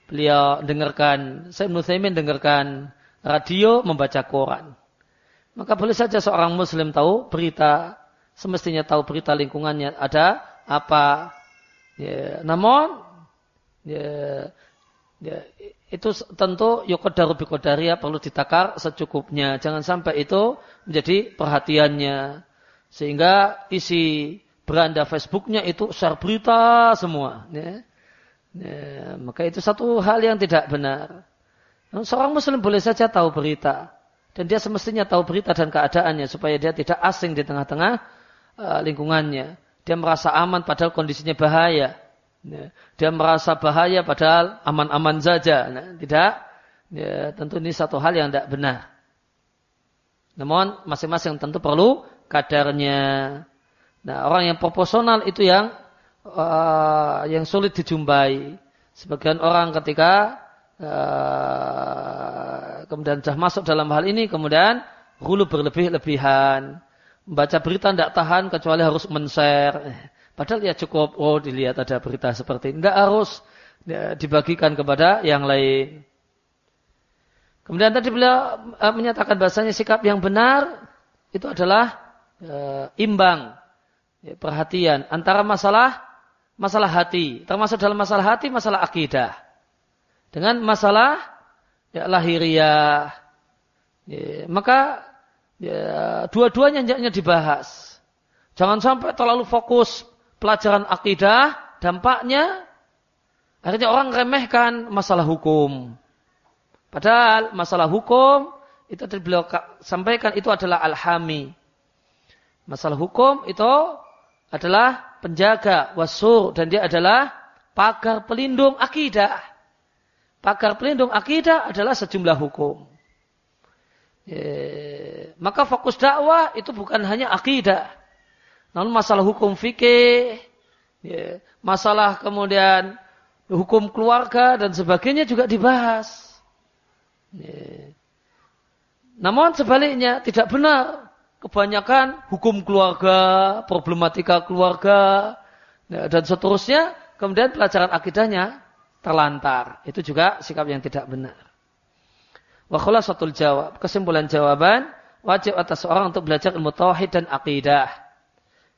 A: beliau dengarkan, saya Nuthaimin dengarkan radio, membaca koran. Maka boleh saja seorang muslim tahu berita, semestinya tahu berita lingkungannya ada apa. Ya, namun, ya, ya, itu tentu yokodaru bikodaria perlu ditakar secukupnya. Jangan sampai itu menjadi perhatiannya. Sehingga isi beranda Facebooknya itu share berita semua. Ya. Ya, maka itu satu hal yang tidak benar. Seorang muslim boleh saja tahu berita. dan dia semestinya tahu berita dan keadaannya supaya dia tidak asing di tengah-tengah uh, lingkungannya. Dia merasa aman padahal kondisinya bahaya. Ya. Dia merasa bahaya padahal aman-aman saja. Nah, tidak, ya, tentu ini satu hal yang tidak benar. Namun masing-masing tentu perlu kadarnya. Nah, orang yang proporsional itu yang uh, yang sulit dijumpai. Sebagian orang ketika uh, kemudian sudah masuk dalam hal ini, kemudian hulu berlebih-lebihan. Membaca berita tidak tahan kecuali harus men-share. Padahal ya cukup, oh dilihat ada berita seperti ini. Tidak harus ya, dibagikan kepada yang lain. Kemudian tadi beliau uh, menyatakan bahasanya sikap yang benar itu adalah uh, imbang, ya, perhatian antara masalah masalah hati, termasuk dalam masalah hati masalah akidah, dengan masalah ya, lahiriah. Ya, maka ya, dua-duanya hendaknya dibahas. Jangan sampai terlalu fokus pelajaran akidah, dampaknya akhirnya orang remehkan masalah hukum. Padahal masalah hukum itu tadi beliau sampaikan itu adalah alhami. Masalah hukum itu adalah penjaga wasur dan dia adalah pagar pelindung akidah. Pagar pelindung akidah adalah sejumlah hukum. Maka fokus dakwah itu bukan hanya akidah. Namun masalah hukum fikih, masalah kemudian hukum keluarga dan sebagainya juga dibahas. Namun sebaliknya tidak benar. Kebanyakan hukum keluarga, problematika keluarga, ya, dan seterusnya. Kemudian pelajaran akidahnya terlantar. Itu juga sikap yang tidak benar. Wakala satu jawab. Kesimpulan jawaban. Wajib atas seorang untuk belajar ilmu tauhid dan akidah.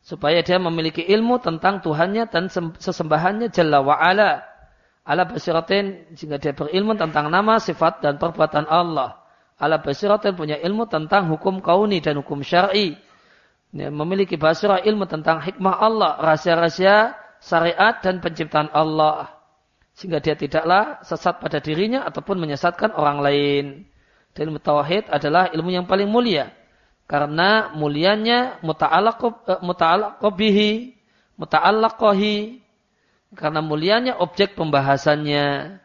A: Supaya dia memiliki ilmu tentang Tuhannya dan sesembahannya Jalla wa'ala ala basiratin jika dia berilmu tentang nama, sifat dan perbuatan Allah. Ala basiratin punya ilmu tentang hukum kauni dan hukum syar'i. Ya, memiliki basirah ilmu tentang hikmah Allah, rahasia-rahasia syariat dan penciptaan Allah. Sehingga dia tidaklah sesat pada dirinya ataupun menyesatkan orang lain. Dan ilmu tauhid adalah ilmu yang paling mulia. Karena mulianya muta'alaqobihi, eh, muta'alaqohi, karena mulianya objek pembahasannya.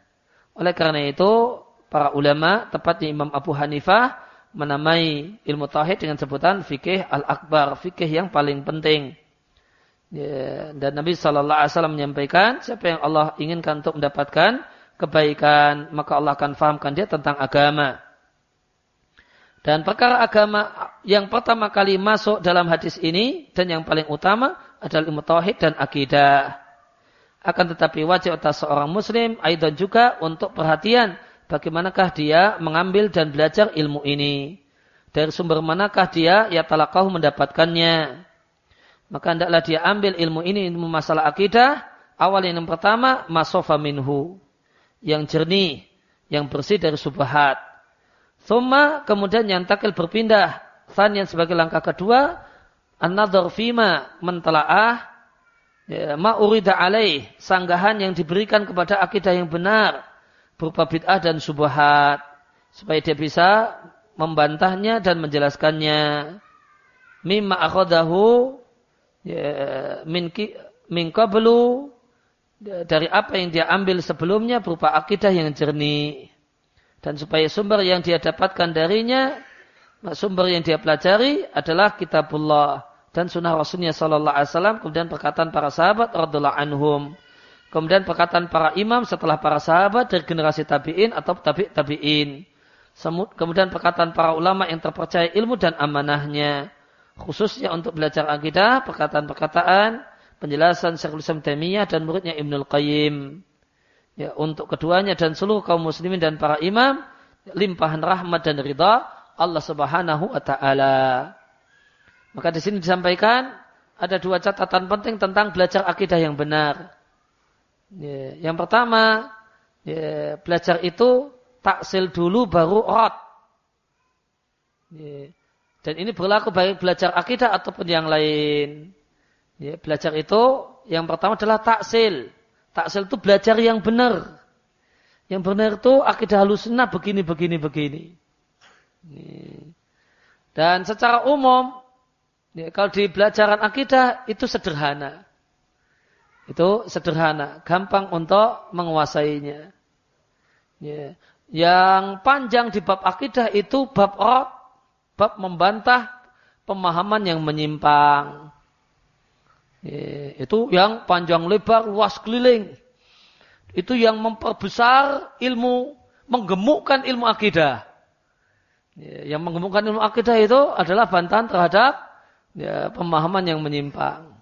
A: Oleh karena itu, para ulama, tepatnya Imam Abu Hanifah, menamai ilmu tauhid dengan sebutan fikih al-akbar, fikih yang paling penting. Dan Nabi Shallallahu Alaihi Wasallam menyampaikan, siapa yang Allah inginkan untuk mendapatkan kebaikan, maka Allah akan fahamkan dia tentang agama. Dan perkara agama yang pertama kali masuk dalam hadis ini dan yang paling utama adalah ilmu tauhid dan akidah. Akan tetapi wajib atas seorang muslim aidan juga untuk perhatian bagaimanakah dia mengambil dan belajar ilmu ini. Dari sumber manakah dia ya talakahu mendapatkannya. Maka hendaklah dia ambil ilmu ini ilmu masalah akidah. Awal yang pertama masofa minhu. Yang jernih, yang bersih dari subhat. Thumma kemudian yang takil berpindah. yang sebagai langkah kedua. An-nadhar fima mentelaah ya, ma'urida alaih, sanggahan yang diberikan kepada akidah yang benar, berupa bid'ah dan subuhat, supaya dia bisa membantahnya dan menjelaskannya. Mimma akhadahu ya, min, min qablu dari apa yang dia ambil sebelumnya berupa akidah yang jernih. Dan supaya sumber yang dia dapatkan darinya, sumber yang dia pelajari adalah kitabullah dan sunnah Rasulnya Sallallahu Alaihi Wasallam. Kemudian perkataan para sahabat radhiallahu anhum. Kemudian perkataan para imam setelah para sahabat dari generasi tabiin atau tabi tabiin. Kemudian perkataan para ulama yang terpercaya ilmu dan amanahnya. Khususnya untuk belajar akidah, perkataan-perkataan, penjelasan Syekhul Islam Taimiyah dan muridnya Ibnul Qayyim. Ya, untuk keduanya dan seluruh kaum muslimin dan para imam, limpahan rahmat dan ridha Allah Subhanahu wa taala. Maka di sini disampaikan ada dua catatan penting tentang belajar akidah yang benar. Ya, yang pertama, ya, belajar itu taksil dulu baru rot. Ya, dan ini berlaku baik belajar akidah ataupun yang lain. Ya, belajar itu yang pertama adalah taksil. Taksil itu belajar yang benar. Yang benar itu akidah halusna begini, begini, begini. Dan secara umum, ya, kalau di pelajaran akidah itu sederhana. Itu sederhana, gampang untuk menguasainya. Ya. Yang panjang di bab akidah itu bab rot, bab membantah pemahaman yang menyimpang. Itu yang panjang lebar, luas keliling. Itu yang memperbesar ilmu, menggemukkan ilmu akidah. Ya, yang menggemukkan ilmu akidah itu adalah bantahan terhadap ya, pemahaman yang menyimpang.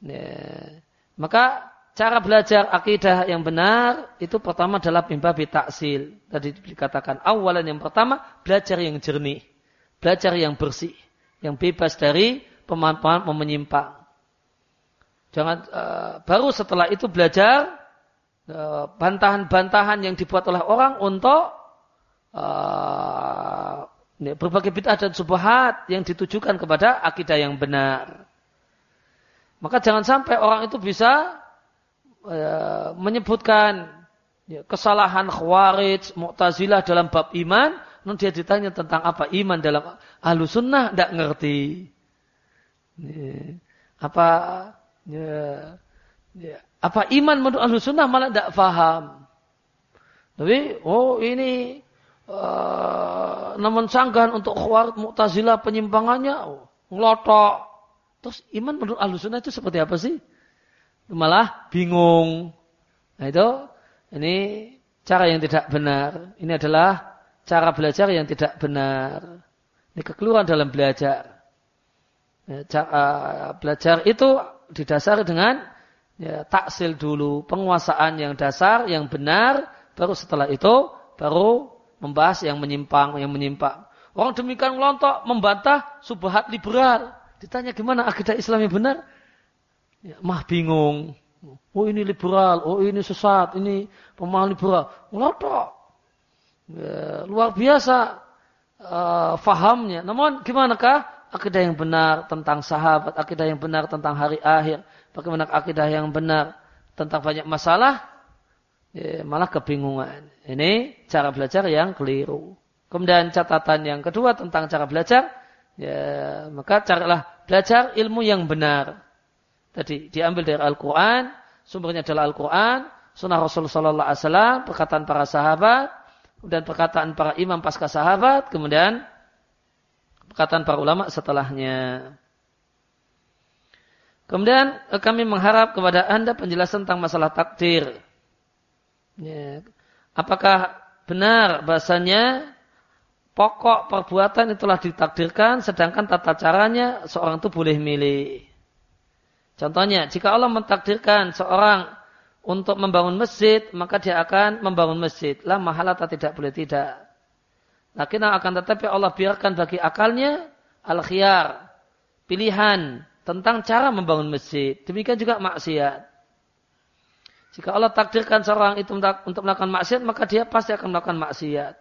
A: Ya. Maka cara belajar akidah yang benar itu pertama adalah bimba bitaksil. Tadi dikatakan awalan yang pertama belajar yang jernih, belajar yang bersih, yang bebas dari pemahaman menyimpang. Jangan uh, baru setelah itu belajar eh, bantahan-bantahan uh, yang dibuat oleh orang untuk uh, berbagai bid'ah dan subhat yang ditujukan kepada akidah yang benar. Maka jangan sampai orang itu bisa uh, menyebutkan ya, kesalahan khawarij, mu'tazilah dalam bab iman, nanti dia ditanya tentang apa iman dalam ahlu sunnah, tidak ngerti. Apa ya, ya, apa iman menurut ahlu sunnah malah tidak faham. Tapi, oh ini uh, namun sanggahan untuk khawarij mu'tazilah penyimpangannya oh, ngelotok. Terus iman menurut ahlu sunnah itu seperti apa sih? Malah bingung. Nah itu, ini cara yang tidak benar. Ini adalah cara belajar yang tidak benar. Ini kekeliruan dalam belajar. Ya, cara belajar itu didasari dengan ya, taksil dulu, penguasaan yang dasar, yang benar, baru setelah itu baru membahas yang menyimpang, yang menyimpang. Orang demikian melontok membantah subhat liberal. Ditanya gimana akidah Islam yang benar? Ya, mah bingung. Oh ini liberal, oh ini sesat, ini pemahaman liberal. Melontok. Ya, luar biasa uh, fahamnya. Namun gimanakah akidah yang benar tentang sahabat, akidah yang benar tentang hari akhir, bagaimana akidah yang benar tentang banyak masalah, ya, malah kebingungan. Ini cara belajar yang keliru. Kemudian catatan yang kedua tentang cara belajar, ya, maka carilah belajar ilmu yang benar. Tadi diambil dari Al-Quran, sumbernya adalah Al-Quran, sunnah Rasulullah Wasallam, perkataan para sahabat, dan perkataan para imam pasca sahabat, kemudian perkataan para ulama setelahnya. Kemudian eh, kami mengharap kepada anda penjelasan tentang masalah takdir. Ya. Apakah benar bahasanya pokok perbuatan itulah ditakdirkan sedangkan tata caranya seorang itu boleh milih. Contohnya, jika Allah mentakdirkan seorang untuk membangun masjid, maka dia akan membangun masjid. Lah mahala atau tidak boleh tidak. Lakin akan tetapi Allah biarkan bagi akalnya al-khiyar, pilihan tentang cara membangun masjid. Demikian juga maksiat. Jika Allah takdirkan seorang itu untuk melakukan maksiat, maka dia pasti akan melakukan maksiat.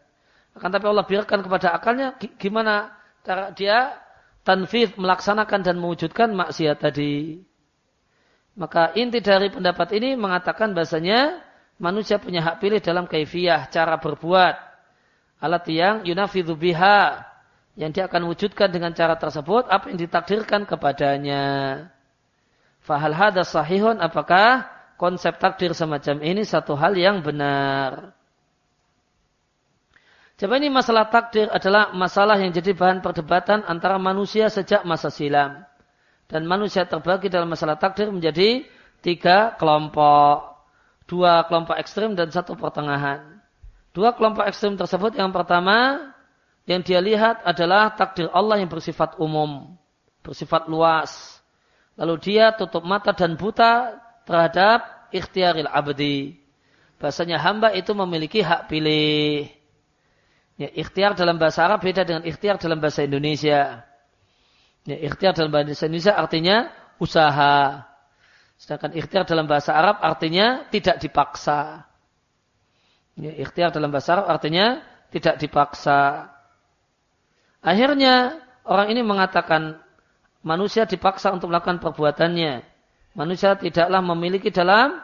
A: Akan tapi Allah biarkan kepada akalnya gimana cara dia tanfid melaksanakan dan mewujudkan maksiat tadi. Maka inti dari pendapat ini mengatakan bahasanya manusia punya hak pilih dalam kaifiyah cara berbuat alat yang yunafidhu biha yang dia akan wujudkan dengan cara tersebut apa yang ditakdirkan kepadanya. Fahal hada sahihun apakah konsep takdir semacam ini satu hal yang benar? Coba ini masalah takdir adalah masalah yang jadi bahan perdebatan antara manusia sejak masa silam. Dan manusia terbagi dalam masalah takdir menjadi tiga kelompok. Dua kelompok ekstrim dan satu pertengahan. Dua kelompok ekstrim tersebut yang pertama yang dia lihat adalah takdir Allah yang bersifat umum. Bersifat luas. Lalu dia tutup mata dan buta terhadap ikhtiaril abdi. Bahasanya hamba itu memiliki hak pilih. Ya, ikhtiar dalam bahasa Arab beda dengan ikhtiar dalam bahasa Indonesia. Ya, ikhtiar dalam bahasa Indonesia artinya usaha. Sedangkan ikhtiar dalam bahasa Arab artinya tidak dipaksa. Ya, ikhtiar dalam bahasa Arab artinya tidak dipaksa. Akhirnya orang ini mengatakan manusia dipaksa untuk melakukan perbuatannya. Manusia tidaklah memiliki dalam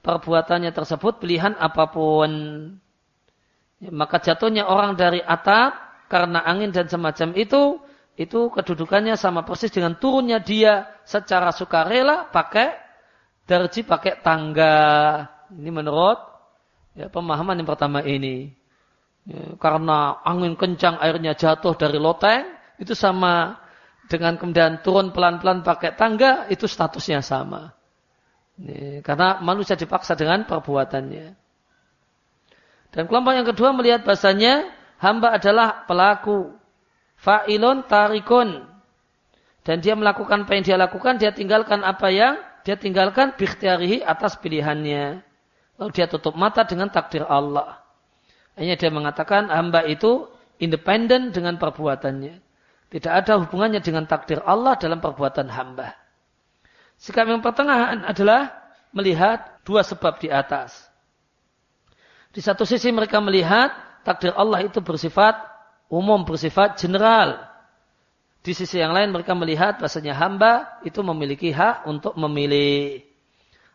A: perbuatannya tersebut pilihan apa pun. Ya, maka jatuhnya orang dari atap karena angin dan semacam itu, itu kedudukannya sama persis dengan turunnya dia secara sukarela pakai derji pakai tangga. Ini menurut ya, pemahaman yang pertama ini. Ya, karena angin kencang airnya jatuh dari loteng itu sama dengan kemudian turun pelan-pelan pakai tangga itu statusnya sama. Ya, karena manusia dipaksa dengan perbuatannya. Dan kelompok yang kedua melihat bahasanya hamba adalah pelaku fa'ilun tarikun. Dan dia melakukan apa yang dia lakukan, dia tinggalkan apa yang dia tinggalkan bikhtiarihi atas pilihannya. Lalu dia tutup mata dengan takdir Allah. Hanya dia mengatakan hamba itu independen dengan perbuatannya. Tidak ada hubungannya dengan takdir Allah dalam perbuatan hamba. Sikap yang pertengahan adalah melihat dua sebab di atas. Di satu sisi mereka melihat takdir Allah itu bersifat umum bersifat general. Di sisi yang lain mereka melihat bahasanya hamba itu memiliki hak untuk memilih.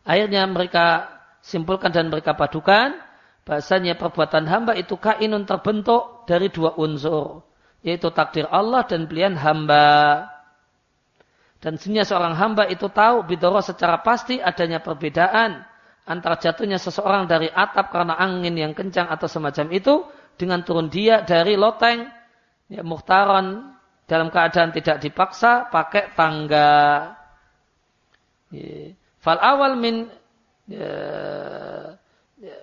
A: Akhirnya mereka simpulkan dan mereka padukan bahasanya perbuatan hamba itu kainun terbentuk dari dua unsur. Yaitu takdir Allah dan pilihan hamba. Dan sebenarnya seorang hamba itu tahu bidoro secara pasti adanya perbedaan antara jatuhnya seseorang dari atap karena angin yang kencang atau semacam itu dengan turun dia dari loteng ya, muhtaron dalam keadaan tidak dipaksa pakai tangga. Ya. Fal awal min ya,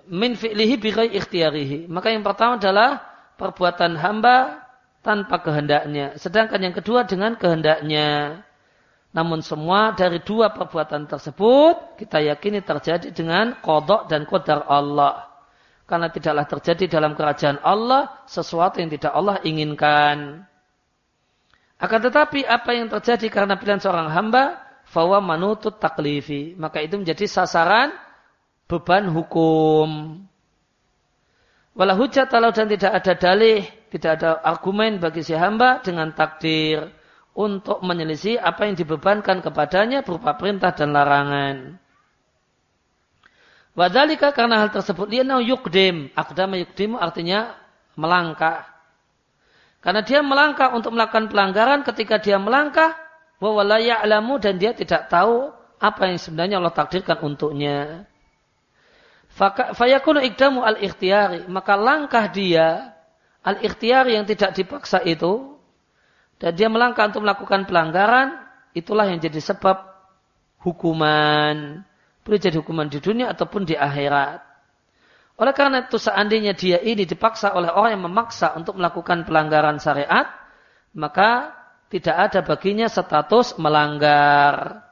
A: min fi'lihi birai ikhtiarihi. Maka yang pertama adalah perbuatan hamba tanpa kehendaknya. Sedangkan yang kedua dengan kehendaknya. Namun semua dari dua perbuatan tersebut kita yakini terjadi dengan kodok dan kodar Allah karena tidaklah terjadi dalam kerajaan Allah sesuatu yang tidak Allah inginkan. Akan tetapi apa yang terjadi karena pilihan seorang hamba, fawa manutut taklifi. Maka itu menjadi sasaran beban hukum. Walau hujat kalau dan tidak ada dalih, tidak ada argumen bagi si hamba dengan takdir untuk menyelisih apa yang dibebankan kepadanya berupa perintah dan larangan. Wadalika karena hal tersebut dia nau yukdim. Akdama yukdim artinya melangkah. Karena dia melangkah untuk melakukan pelanggaran ketika dia melangkah bahwa la ya'lamu dan dia tidak tahu apa yang sebenarnya Allah takdirkan untuknya. Fayakunu ikdamu al-ikhtiyari. Maka langkah dia al-ikhtiyari yang tidak dipaksa itu dan dia melangkah untuk melakukan pelanggaran itulah yang jadi sebab hukuman boleh jadi hukuman di dunia ataupun di akhirat. Oleh karena itu seandainya dia ini dipaksa oleh orang yang memaksa untuk melakukan pelanggaran syariat, maka tidak ada baginya status melanggar.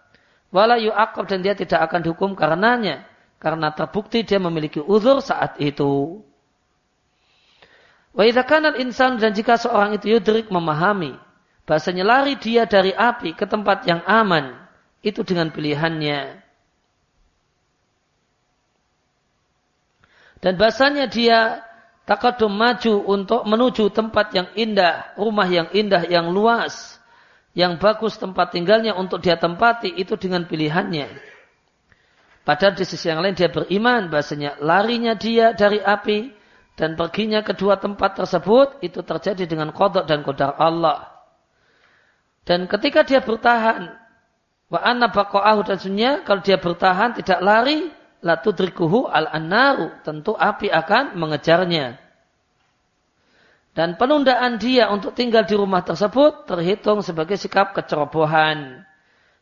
A: Wala yu'aqab dan dia tidak akan dihukum karenanya. Karena terbukti dia memiliki uzur saat itu. Wa insan dan jika seorang itu yudrik memahami bahasanya lari dia dari api ke tempat yang aman itu dengan pilihannya Dan bahasanya dia takadum maju untuk menuju tempat yang indah, rumah yang indah, yang luas, yang bagus tempat tinggalnya untuk dia tempati itu dengan pilihannya. Padahal di sisi yang lain dia beriman bahasanya larinya dia dari api dan perginya kedua tempat tersebut itu terjadi dengan kodok dan kodar Allah. Dan ketika dia bertahan, wa anna dan sunya, kalau dia bertahan tidak lari, la tudrikuhu al-annaru. Tentu api akan mengejarnya. Dan penundaan dia untuk tinggal di rumah tersebut terhitung sebagai sikap kecerobohan.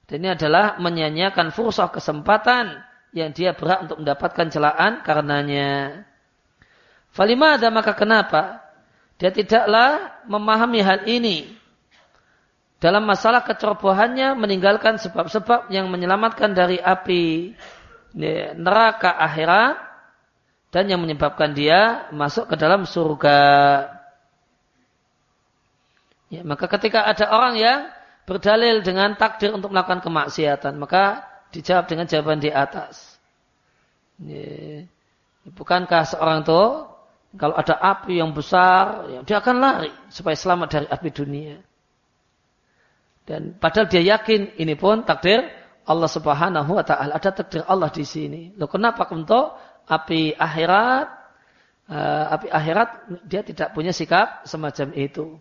A: Dan ini adalah menyanyiakan fursah kesempatan yang dia berhak untuk mendapatkan celaan karenanya. Falima ada maka kenapa? Dia tidaklah memahami hal ini. Dalam masalah kecerobohannya meninggalkan sebab-sebab yang menyelamatkan dari api neraka akhirat dan yang menyebabkan dia masuk ke dalam surga. Ya, maka ketika ada orang yang berdalil dengan takdir untuk melakukan kemaksiatan, maka dijawab dengan jawaban di atas. Ya, bukankah seorang itu kalau ada api yang besar, ya, dia akan lari supaya selamat dari api dunia. Dan padahal dia yakin ini pun takdir Allah Subhanahu wa taala. Ada takdir Allah di sini. Loh kenapa untuk api akhirat uh, api akhirat dia tidak punya sikap semacam itu.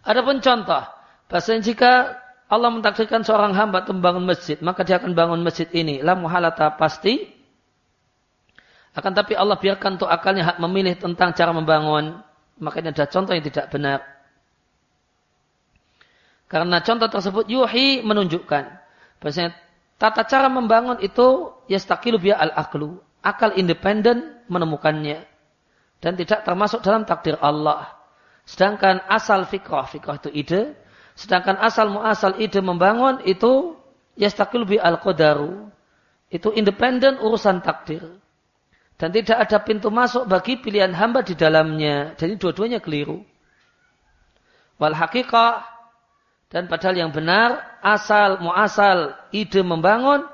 A: Adapun contoh, bahasanya jika Allah mentakdirkan seorang hamba untuk membangun masjid, maka dia akan bangun masjid ini. La muhalata pasti. Akan tapi Allah biarkan untuk akalnya hak memilih tentang cara membangun. Maka ini ada contoh yang tidak benar. Karena contoh tersebut yuhi menunjukkan. Bahasanya tata cara membangun itu yastakilu biya al-aklu. Akal independen menemukannya. Dan tidak termasuk dalam takdir Allah. Sedangkan asal fikrah, fikrah itu ide. Sedangkan asal muasal ide membangun itu yastakilu bi al-qadaru. Itu independen urusan takdir. Dan tidak ada pintu masuk bagi pilihan hamba di dalamnya. Jadi dua-duanya keliru. Wal hakikah dan padahal yang benar, asal muasal ide membangun,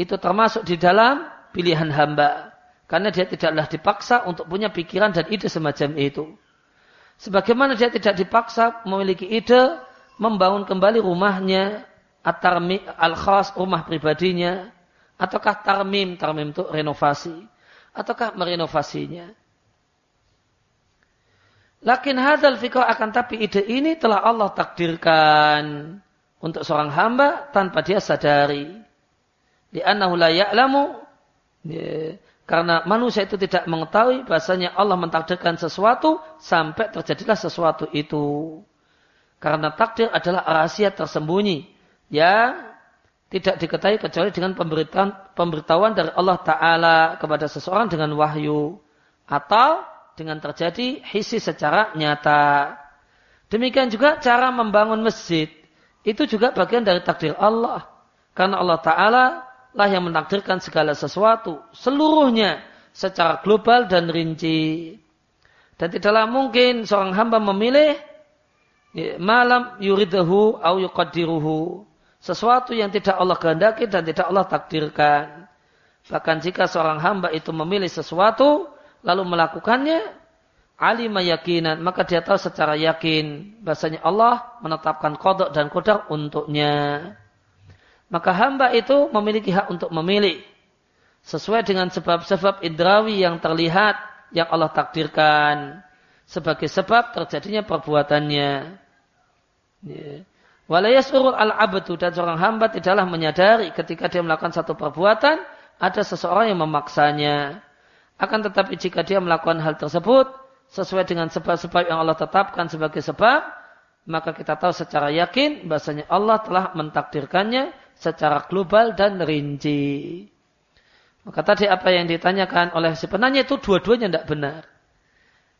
A: itu termasuk di dalam pilihan hamba. Karena dia tidaklah dipaksa untuk punya pikiran dan ide semacam itu. Sebagaimana dia tidak dipaksa memiliki ide, membangun kembali rumahnya, al-khas, rumah pribadinya, ataukah tarmim, tarmim itu renovasi, ataukah merenovasinya. Lakin hadal fikr akan tapi ide ini telah Allah takdirkan untuk seorang hamba tanpa dia sadari. Di la ya'lamu ya, karena manusia itu tidak mengetahui bahasanya Allah mentakdirkan sesuatu sampai terjadilah sesuatu itu. Karena takdir adalah rahasia tersembunyi yang tidak diketahui kecuali dengan pemberitaan, pemberitahuan dari Allah Ta'ala kepada seseorang dengan wahyu. Atau dengan terjadi hisi secara nyata. Demikian juga cara membangun masjid. Itu juga bagian dari takdir Allah. Karena Allah Ta'ala lah yang menakdirkan segala sesuatu. Seluruhnya secara global dan rinci. Dan tidaklah mungkin seorang hamba memilih ya, malam yuridahu au yuqaddiruhu. Sesuatu yang tidak Allah kehendaki dan tidak Allah takdirkan. Bahkan jika seorang hamba itu memilih sesuatu, lalu melakukannya, alima yakinan, maka dia tahu secara yakin bahasanya Allah menetapkan kodok dan kodok untuknya. Maka hamba itu memiliki hak untuk memilih sesuai dengan sebab-sebab indrawi yang terlihat yang Allah takdirkan sebagai sebab terjadinya perbuatannya. Ya. Walayas urul al-abdu dan seorang hamba tidaklah menyadari ketika dia melakukan satu perbuatan ada seseorang yang memaksanya. Akan tetapi jika dia melakukan hal tersebut sesuai dengan sebab-sebab yang Allah tetapkan sebagai sebab, maka kita tahu secara yakin bahasanya Allah telah mentakdirkannya secara global dan rinci. Maka tadi apa yang ditanyakan oleh si penanya itu dua-duanya tidak benar.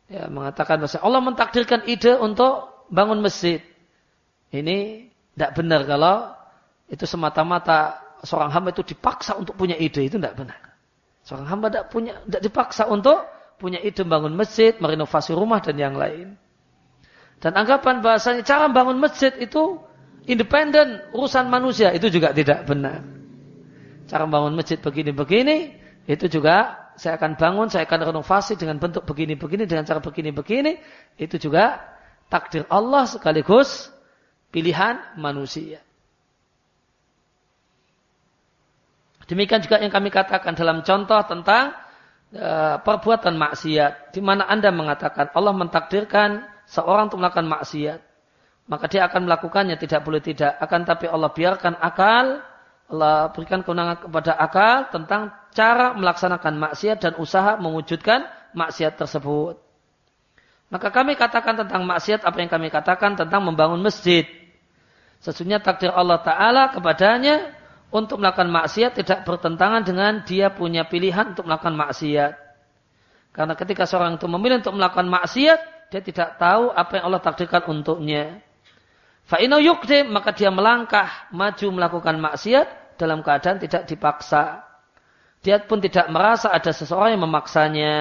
A: Ya, mengatakan bahasa Allah mentakdirkan ide untuk bangun masjid. Ini tidak benar kalau itu semata-mata seorang hamba itu dipaksa untuk punya ide itu tidak benar. Seorang hamba tidak punya, tidak dipaksa untuk punya ide bangun masjid, merenovasi rumah dan yang lain. Dan anggapan bahasanya cara bangun masjid itu independen urusan manusia itu juga tidak benar. Cara bangun masjid begini-begini itu juga saya akan bangun, saya akan renovasi dengan bentuk begini-begini dengan cara begini-begini itu juga takdir Allah sekaligus pilihan manusia. Demikian juga yang kami katakan dalam contoh tentang uh, perbuatan maksiat. Di mana Anda mengatakan Allah mentakdirkan seorang untuk melakukan maksiat. Maka dia akan melakukannya tidak boleh tidak. Akan tapi Allah biarkan akal. Allah berikan kewenangan kepada akal tentang cara melaksanakan maksiat dan usaha mewujudkan maksiat tersebut. Maka kami katakan tentang maksiat apa yang kami katakan tentang membangun masjid. Sesungguhnya takdir Allah Ta'ala kepadanya untuk melakukan maksiat tidak bertentangan dengan dia punya pilihan untuk melakukan maksiat. Karena ketika seorang itu memilih untuk melakukan maksiat, dia tidak tahu apa yang Allah takdirkan untuknya. Fa'inau yukdim, maka dia melangkah maju melakukan maksiat dalam keadaan tidak dipaksa. Dia pun tidak merasa ada seseorang yang memaksanya.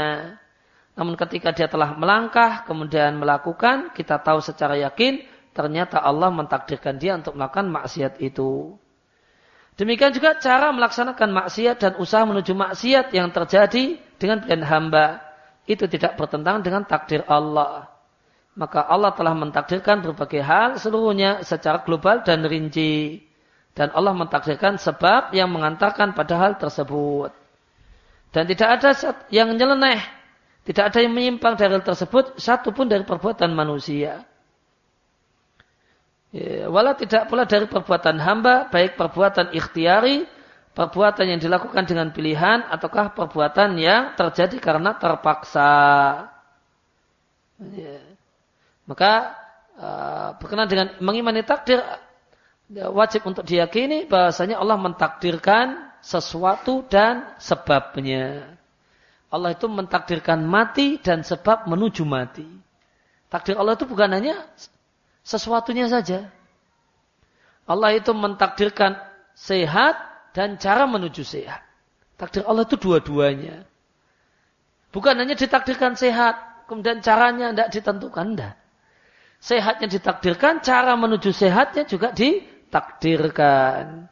A: Namun ketika dia telah melangkah, kemudian melakukan, kita tahu secara yakin, ternyata Allah mentakdirkan dia untuk melakukan maksiat itu. Demikian juga cara melaksanakan maksiat dan usaha menuju maksiat yang terjadi dengan pilihan hamba. Itu tidak bertentangan dengan takdir Allah. Maka Allah telah mentakdirkan berbagai hal seluruhnya secara global dan rinci. Dan Allah mentakdirkan sebab yang mengantarkan pada hal tersebut. Dan tidak ada yang nyeleneh. Tidak ada yang menyimpang dari hal tersebut. Satu pun dari perbuatan manusia. Ya, walau tidak pula dari perbuatan hamba. Baik perbuatan ikhtiari. Perbuatan yang dilakukan dengan pilihan. Ataukah perbuatan yang terjadi karena terpaksa. Ya. Maka uh, berkenaan dengan mengimani takdir ya, wajib untuk diyakini bahasanya Allah mentakdirkan sesuatu dan sebabnya. Allah itu mentakdirkan mati dan sebab menuju mati. Takdir Allah itu bukan hanya sesuatunya saja. Allah itu mentakdirkan sehat dan cara menuju sehat. Takdir Allah itu dua-duanya. Bukan hanya ditakdirkan sehat, kemudian caranya tidak ditentukan. Tidak. Sehatnya ditakdirkan, cara menuju sehatnya juga ditakdirkan.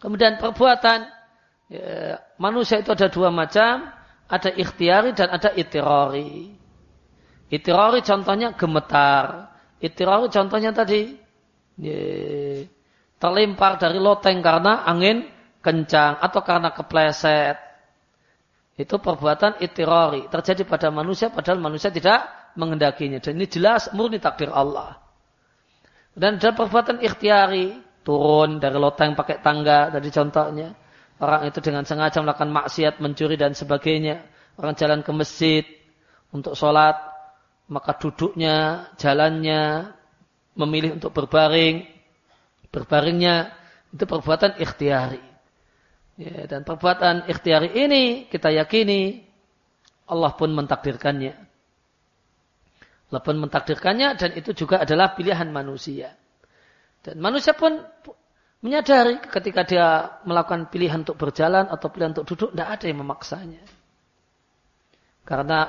A: Kemudian perbuatan ya, manusia itu ada dua macam, ada ikhtiari dan ada itirori. Itirori contohnya gemetar. Itirori contohnya tadi ya, terlempar dari loteng karena angin kencang atau karena kepleset. Itu perbuatan itirori. Terjadi pada manusia padahal manusia tidak mengendakinya. Dan ini jelas murni takdir Allah. Dan ada perbuatan ikhtiari turun dari loteng pakai tangga tadi contohnya. Orang itu dengan sengaja melakukan maksiat, mencuri dan sebagainya. Orang jalan ke masjid untuk sholat, maka duduknya, jalannya, memilih untuk berbaring, berbaringnya itu perbuatan ikhtiari. Ya, dan perbuatan ikhtiari ini kita yakini Allah pun mentakdirkannya. Allah pun mentakdirkannya dan itu juga adalah pilihan manusia. Dan manusia pun menyadari ketika dia melakukan pilihan untuk berjalan atau pilihan untuk duduk, tidak ada yang memaksanya. Karena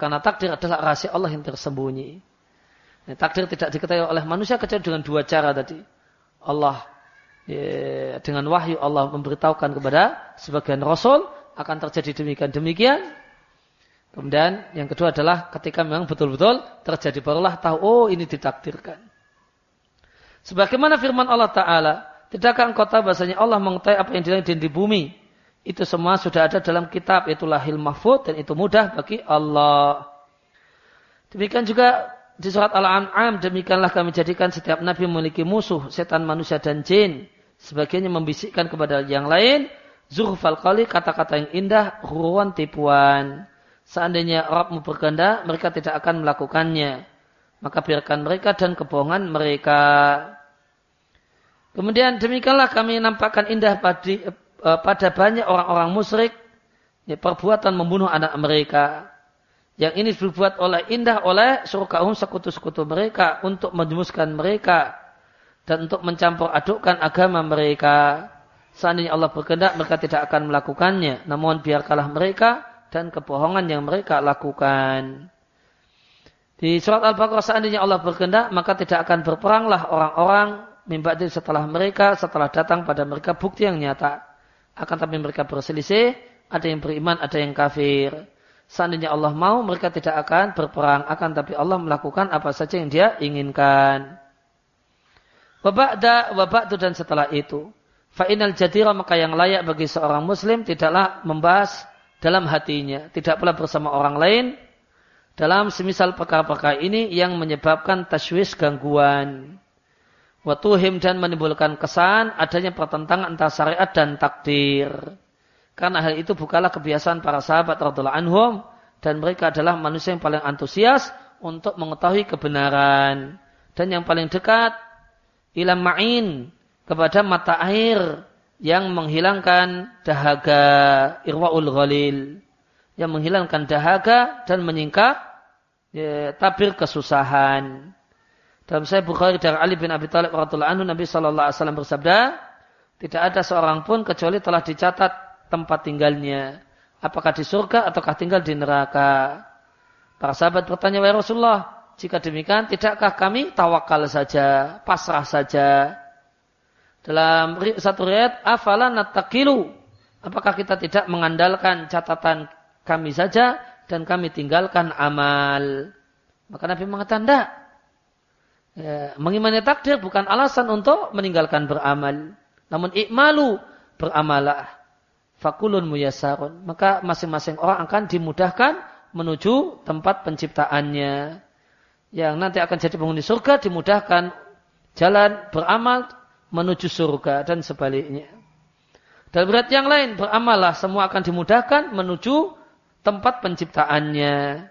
A: karena takdir adalah rahasia Allah yang tersembunyi. Nah, takdir tidak diketahui oleh manusia kecuali dengan dua cara tadi. Allah ya, dengan wahyu Allah memberitahukan kepada sebagian rasul akan terjadi demikian demikian. Kemudian yang kedua adalah ketika memang betul-betul terjadi barulah tahu oh ini ditakdirkan. Sebagaimana firman Allah Ta'ala, tidakkah engkau tahu bahasanya Allah mengetahui apa yang di langit dan di bumi? Itu semua sudah ada dalam kitab, yaitu lahil mahfud, dan itu mudah bagi Allah. Demikian juga di surat Al-An'am, demikianlah kami jadikan setiap nabi memiliki musuh, setan manusia dan jin. Sebagiannya membisikkan kepada yang lain, zuhfal kali kata-kata yang indah, ruan tipuan. Seandainya Rabbmu berkehendak, mereka tidak akan melakukannya. Maka biarkan mereka dan kebohongan mereka. Kemudian demikianlah kami nampakkan indah pada, eh, pada banyak orang-orang musyrik ya, perbuatan membunuh anak mereka. Yang ini dibuat oleh indah oleh surkaum sekutu-sekutu mereka untuk menjemuskan mereka dan untuk mencampur adukkan agama mereka. Seandainya Allah berkehendak mereka tidak akan melakukannya. Namun biarkanlah mereka dan kebohongan yang mereka lakukan. Di surat Al-Baqarah seandainya Allah berkehendak maka tidak akan berperanglah orang-orang mimba'din setelah mereka, setelah datang pada mereka bukti yang nyata. Akan tapi mereka berselisih, ada yang beriman, ada yang kafir. Seandainya Allah mau, mereka tidak akan berperang. Akan tapi Allah melakukan apa saja yang dia inginkan. Wabakda, wabakdu dan setelah itu. Fa'inal jadira maka yang layak bagi seorang muslim tidaklah membahas dalam hatinya. Tidak pula bersama orang lain. Dalam semisal perkara-perkara ini yang menyebabkan taswis gangguan watuhim dan menimbulkan kesan adanya pertentangan antara syariat dan takdir. Karena hal itu bukanlah kebiasaan para sahabat radhiallahu anhum dan mereka adalah manusia yang paling antusias untuk mengetahui kebenaran dan yang paling dekat ilam ma'in kepada mata air yang menghilangkan dahaga irwaul ghalil yang menghilangkan dahaga dan menyingkap ya, tabir kesusahan. Dalam saya Bukhari dari Ali bin Abi Thalib radhiyallahu anhu Nabi sallallahu alaihi wasallam bersabda, tidak ada seorang pun kecuali telah dicatat tempat tinggalnya, apakah di surga ataukah tinggal di neraka. Para sahabat bertanya, "Wahai Rasulullah, jika demikian tidakkah kami tawakal saja, pasrah saja?" Dalam satu riwayat, "Afala natakilu?" Apakah kita tidak mengandalkan catatan kami saja dan kami tinggalkan amal? Maka Nabi mengatakan, "Tidak." Ya, mengimani takdir bukan alasan untuk meninggalkan beramal. Namun ikmalu, beramalah. Fakulun muyasarun. Maka masing-masing orang akan dimudahkan menuju tempat penciptaannya. Yang nanti akan jadi penghuni surga dimudahkan jalan beramal menuju surga dan sebaliknya. Dalam berat yang lain beramallah semua akan dimudahkan menuju tempat penciptaannya.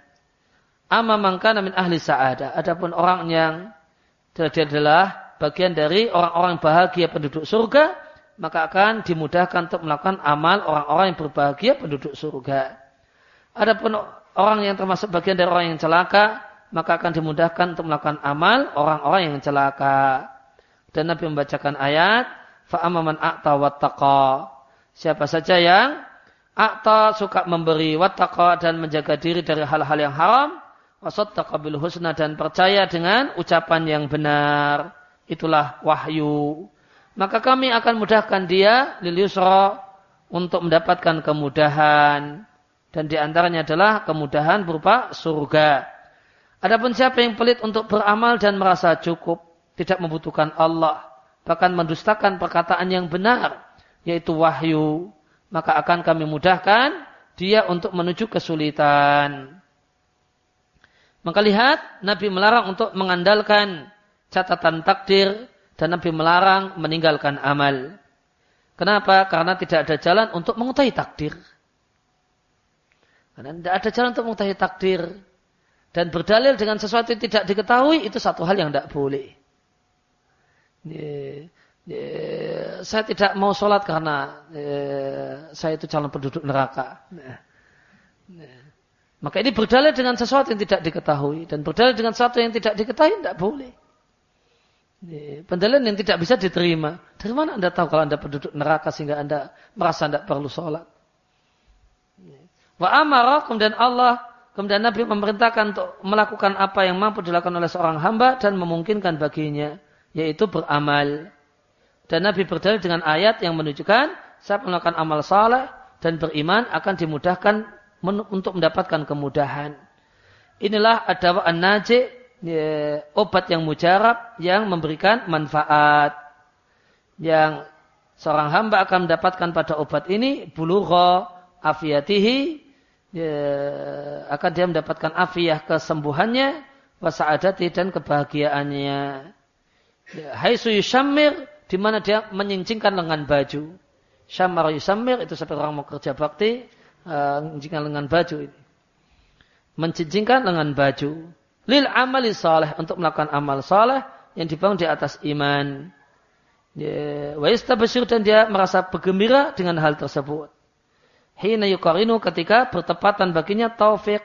A: Amma mangkana min ahli sa'adah. Adapun orang yang dia adalah bagian dari orang-orang bahagia penduduk surga, maka akan dimudahkan untuk melakukan amal orang-orang yang berbahagia penduduk surga. Adapun orang yang termasuk bagian dari orang yang celaka, maka akan dimudahkan untuk melakukan amal orang-orang yang celaka. Dan Nabi membacakan ayat, fa'amaman a'ta wattaqa. Siapa saja yang akta suka memberi wattaqa dan menjaga diri dari hal-hal yang haram, wasattaqa bil husna dan percaya dengan ucapan yang benar. Itulah wahyu. Maka kami akan mudahkan dia lil yusra untuk mendapatkan kemudahan dan di antaranya adalah kemudahan berupa surga. Adapun siapa yang pelit untuk beramal dan merasa cukup, tidak membutuhkan Allah, bahkan mendustakan perkataan yang benar, yaitu wahyu, maka akan kami mudahkan dia untuk menuju kesulitan. Maka lihat, Nabi melarang untuk mengandalkan catatan takdir dan Nabi melarang meninggalkan amal. Kenapa? Karena tidak ada jalan untuk mengetahui takdir. Karena tidak ada jalan untuk mengetahui takdir. Dan berdalil dengan sesuatu yang tidak diketahui, itu satu hal yang tidak boleh. Ya, saya tidak mau sholat karena ya, saya itu calon penduduk neraka. Nah, nah. Maka ini berdalil dengan sesuatu yang tidak diketahui. Dan berdalil dengan sesuatu yang tidak diketahui tidak boleh. Pendalilan yang tidak bisa diterima. Dari mana anda tahu kalau anda penduduk neraka sehingga anda merasa tidak perlu sholat? Wa amara kemudian Allah kemudian Nabi memerintahkan untuk melakukan apa yang mampu dilakukan oleh seorang hamba dan memungkinkan baginya yaitu beramal. Dan Nabi berdalil dengan ayat yang menunjukkan siapa melakukan amal saleh dan beriman akan dimudahkan untuk mendapatkan kemudahan. Inilah adawa an-naji, ya, obat yang mujarab yang memberikan manfaat. Yang seorang hamba akan mendapatkan pada obat ini bulugha afiyatihi ya, akan dia mendapatkan afiyah kesembuhannya wasaadati dan kebahagiaannya. Ya, Haisu yushammir di mana dia menyincingkan lengan baju. Syamar yusamir itu seperti orang mau kerja bakti, uh, menyincingkan lengan baju ini. Mencincingkan lengan baju. Lil amali saleh untuk melakukan amal saleh yang dibangun di atas iman. Wa yastabashir dan dia merasa bergembira dengan hal tersebut. Hina yukarinu ketika bertepatan baginya taufik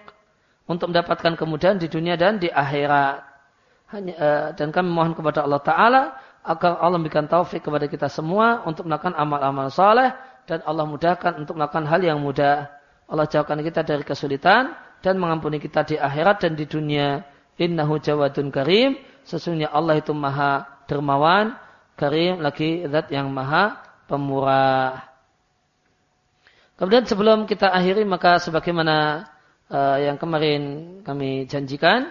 A: untuk mendapatkan kemudahan di dunia dan di akhirat. Hanya, uh, dan kami mohon kepada Allah Ta'ala agar Allah memberikan taufik kepada kita semua untuk melakukan amal-amal saleh dan Allah mudahkan untuk melakukan hal yang mudah. Allah jauhkan kita dari kesulitan dan mengampuni kita di akhirat dan di dunia. Innahu jawadun karim. Sesungguhnya Allah itu maha dermawan, karim lagi zat yang maha pemurah. Kemudian sebelum kita akhiri maka sebagaimana uh, yang kemarin kami janjikan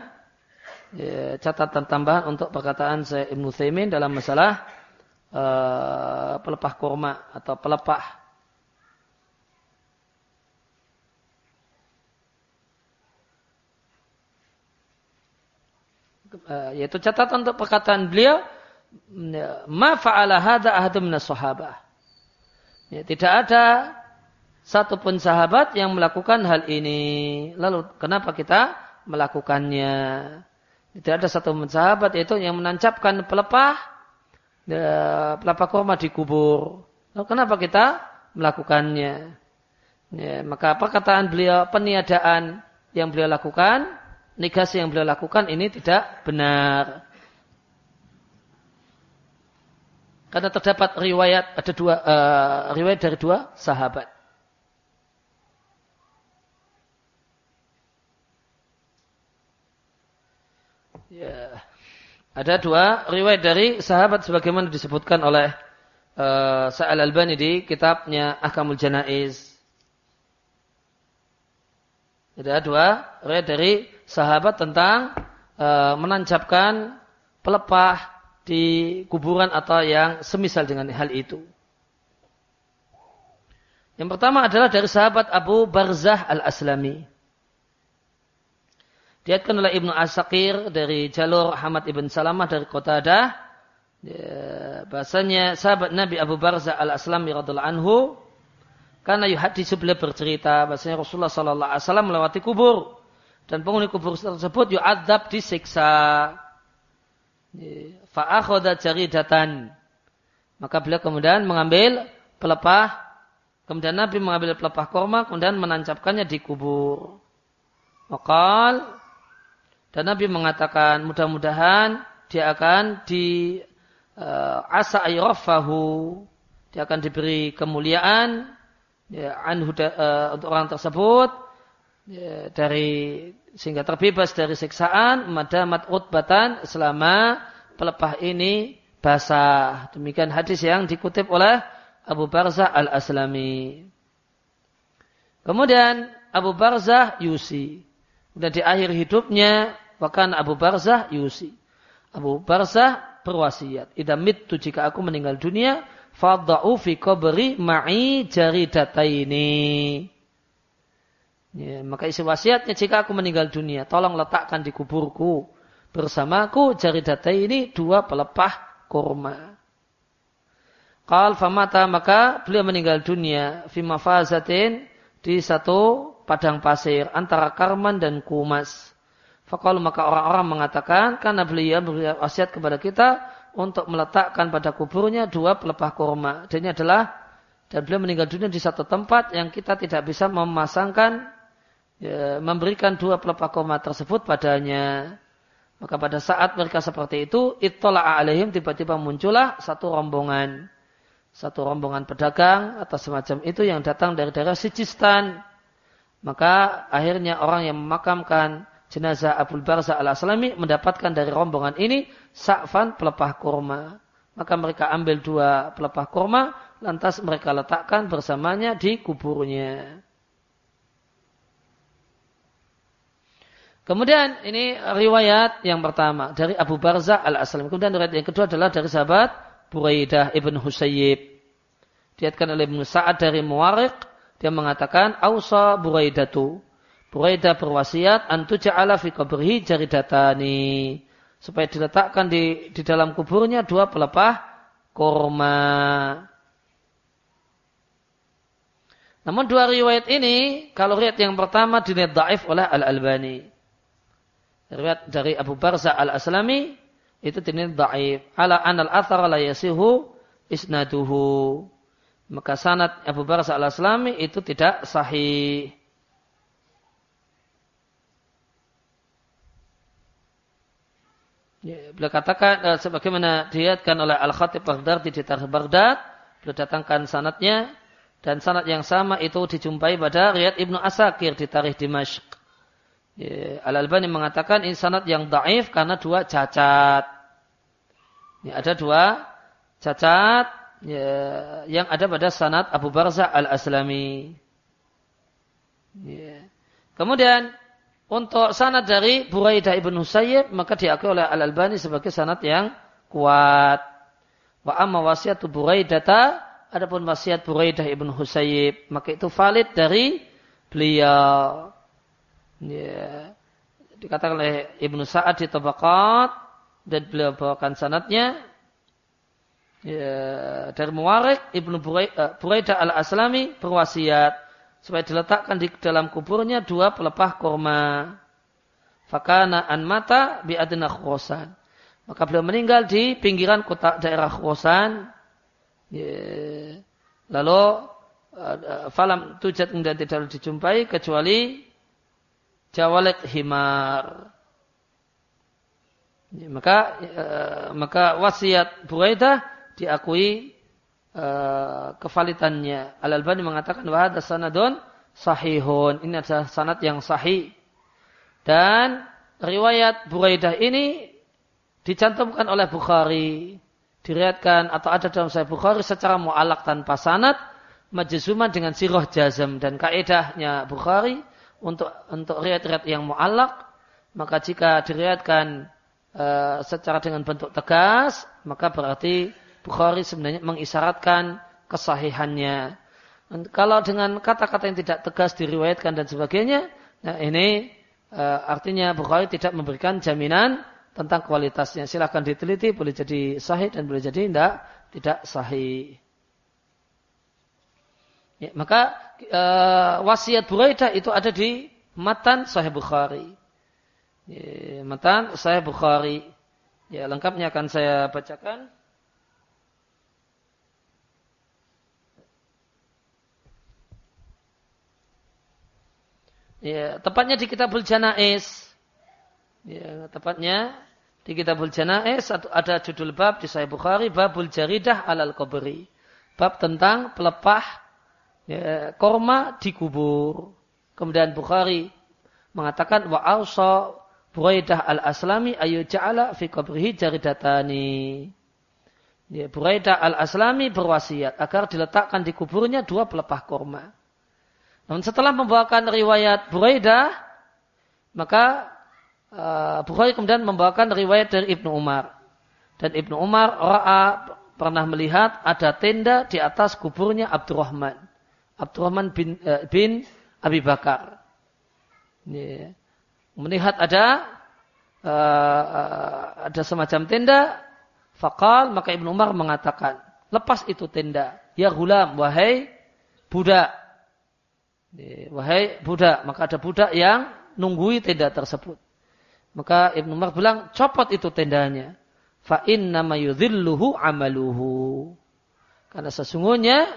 A: ya, catatan tambahan untuk perkataan saya Ibnu Thaimin dalam masalah uh, pelepah kurma atau pelepah. Yaitu catatan untuk perkataan beliau ma fa'ala hadza ahadun minas sahabah. Ya, tidak ada satupun sahabat yang melakukan hal ini. Lalu kenapa kita melakukannya? Tidak ada satu sahabat itu yang menancapkan pelepah ya, pelepah kurma di kubur. Lalu kenapa kita melakukannya? Ya, maka perkataan beliau peniadaan yang beliau lakukan, negasi yang beliau lakukan ini tidak benar. Karena terdapat riwayat ada dua uh, riwayat dari dua sahabat. Ya. Ada dua riwayat dari sahabat sebagaimana disebutkan oleh uh, Sa'al Albani di kitabnya Ahkamul Janaiz. Ada dua riwayat dari sahabat tentang uh, menancapkan pelepah di kuburan atau yang semisal dengan hal itu. Yang pertama adalah dari sahabat Abu Barzah al-Aslami. Diatkan oleh Ibnu Asakir dari jalur Hamad ibn Salamah dari kota Adah. Ya, bahasanya sahabat Nabi Abu Barzah al-Aslami radhiallahu anhu karena yuhadis beliau bercerita bahasanya Rasulullah sallallahu alaihi wasallam melewati kubur dan penghuni kubur tersebut yu'adzab disiksa. Ya, Fa'akhoda jaridatan. Maka beliau kemudian mengambil pelepah Kemudian Nabi mengambil pelepah korma, kemudian menancapkannya di kubur. Wakal, dan Nabi mengatakan mudah-mudahan dia akan di uh, asa ayrafahu, dia akan diberi kemuliaan ya, anhu, uh, untuk orang tersebut ya, dari sehingga terbebas dari siksaan madamat utbatan selama pelepah ini basah. Demikian hadis yang dikutip oleh Abu Barzah al-Aslami. Kemudian Abu Barzah Yusi. Dan di akhir hidupnya, bahkan Abu Barzah Yusi. Abu Barzah berwasiat. Idam mitu jika aku meninggal dunia, fadda'u fi qabri ma'i jaridataini. Ya, maka isi wasiatnya jika aku meninggal dunia, tolong letakkan di kuburku bersamaku jaridata ini dua pelepah kurma. Qal famata maka beliau meninggal dunia fi mafazatin di satu padang pasir antara Karman dan Kumas. Fakal maka orang-orang mengatakan karena beliau beliau wasiat kepada kita untuk meletakkan pada kuburnya dua pelepah kurma. Dan ini adalah dan beliau meninggal dunia di satu tempat yang kita tidak bisa memasangkan ya, memberikan dua pelepah kurma tersebut padanya. Maka pada saat mereka seperti itu, itulah alaihim tiba-tiba muncullah satu rombongan satu rombongan pedagang atau semacam itu yang datang dari daerah Sijistan. Maka akhirnya orang yang memakamkan jenazah Abu Barza al-Aslami mendapatkan dari rombongan ini sa'fan pelepah kurma. Maka mereka ambil dua pelepah kurma, lantas mereka letakkan bersamanya di kuburnya. Kemudian ini riwayat yang pertama dari Abu Barza al-Aslami. Kemudian riwayat yang kedua adalah dari sahabat Buraidah ibn Husayyib. Diatkan oleh Ibn Sa'ad dari Muwarik, dia mengatakan, Ausa Buraidatu. Buraidah berwasiat, antu ja'ala fi qabrihi jaridatani. Supaya diletakkan di, di dalam kuburnya dua pelepah korma. Namun dua riwayat ini, kalau riwayat yang pertama dinilai daif oleh Al-Albani. Riwayat dari Abu Barza Al-Aslami, itu dinilai dhaif. Ala anal athara la yasihu isnaduhu. Maka sanad Abu Barzah al-Aslami itu tidak sahih. Ya, beliau katakan uh, sebagaimana dilihatkan oleh Al-Khatib Baghdad di Tarikh Baghdad, beliau datangkan sanatnya dan sanat yang sama itu dijumpai pada Riyad Ibnu Asakir di Tarikh Dimashq. Ya, Al-Albani mengatakan ini sanat yang daif karena dua cacat. Ya, ada dua cacat ya, yang ada pada sanat Abu Barzah Al-Aslami. Ya. Kemudian untuk sanat dari Buraidah ibn Husayyib maka diakui oleh Al-Albani sebagai sanat yang kuat. Wa amma wasiatu Buraidata adapun wasiat Buraidah ibn Husayyib maka itu valid dari beliau. Ya. Dikatakan oleh Ibnu Sa'ad di Tabaqat dan beliau bawakan sanatnya ya, dari Muwarik Ibnu eh, Buraidah al-Aslami berwasiat supaya diletakkan di dalam kuburnya dua pelepah korma. Fakana an mata bi adna khurasan. Maka beliau meninggal di pinggiran kota daerah Khurasan. Ya. Lalu uh, falam tujat dan tidak dijumpai kecuali jawalik himar. Maka uh, maka wasiat Buraidah diakui uh, kevalitannya. Al Albani mengatakan bahwa sanadun sahihun. Ini adalah sanad yang sahih. Dan riwayat Buraidah ini dicantumkan oleh Bukhari. Diriatkan atau ada dalam Sahih Bukhari secara mu'alak tanpa sanad. Majzuman dengan siroh jazm. Dan kaedahnya Bukhari untuk untuk riat-riat yang mu'allak maka jika diriatkan e, secara dengan bentuk tegas maka berarti Bukhari sebenarnya mengisyaratkan kesahihannya Kalau dengan kata-kata yang tidak tegas diriwayatkan dan sebagainya, nah ini uh, artinya Bukhari tidak memberikan jaminan tentang kualitasnya. Silahkan diteliti, boleh jadi sahih dan boleh jadi tidak, tidak sahih. Ya, maka uh, wasiat Buraidah itu ada di matan Sahih Bukhari. Ya, matan Sahih Bukhari. Ya, lengkapnya akan saya bacakan. Ya, tepatnya di Kitabul Janais. Ya, tepatnya di Kitabul Janais ada judul bab di Sahih Bukhari babul jaridah alal kubri. Bab tentang pelepah ya, korma di kubur. Kemudian Bukhari mengatakan wa ausa Buraidah al-Aslami ayu ja'ala fi qabrihi jaridatani. Ya, Buraidah al-Aslami berwasiat agar diletakkan di kuburnya dua pelepah korma. Namun setelah membawakan riwayat Buraidah, maka uh, Bukhari kemudian membawakan riwayat dari Ibnu Umar. Dan Ibnu Umar ra'a pernah melihat ada tenda di atas kuburnya Abdurrahman. Abdurrahman bin, uh, bin Abi Bakar. Yeah. Melihat ada uh, uh, ada semacam tenda, fakal maka Ibnu Umar mengatakan, lepas itu tenda, ya gulam, wahai budak. Wahai budak, maka ada budak yang nunggui tenda tersebut. Maka Ibnu Umar bilang, copot itu tendanya. Fa inna yudhilluhu amaluhu. Karena sesungguhnya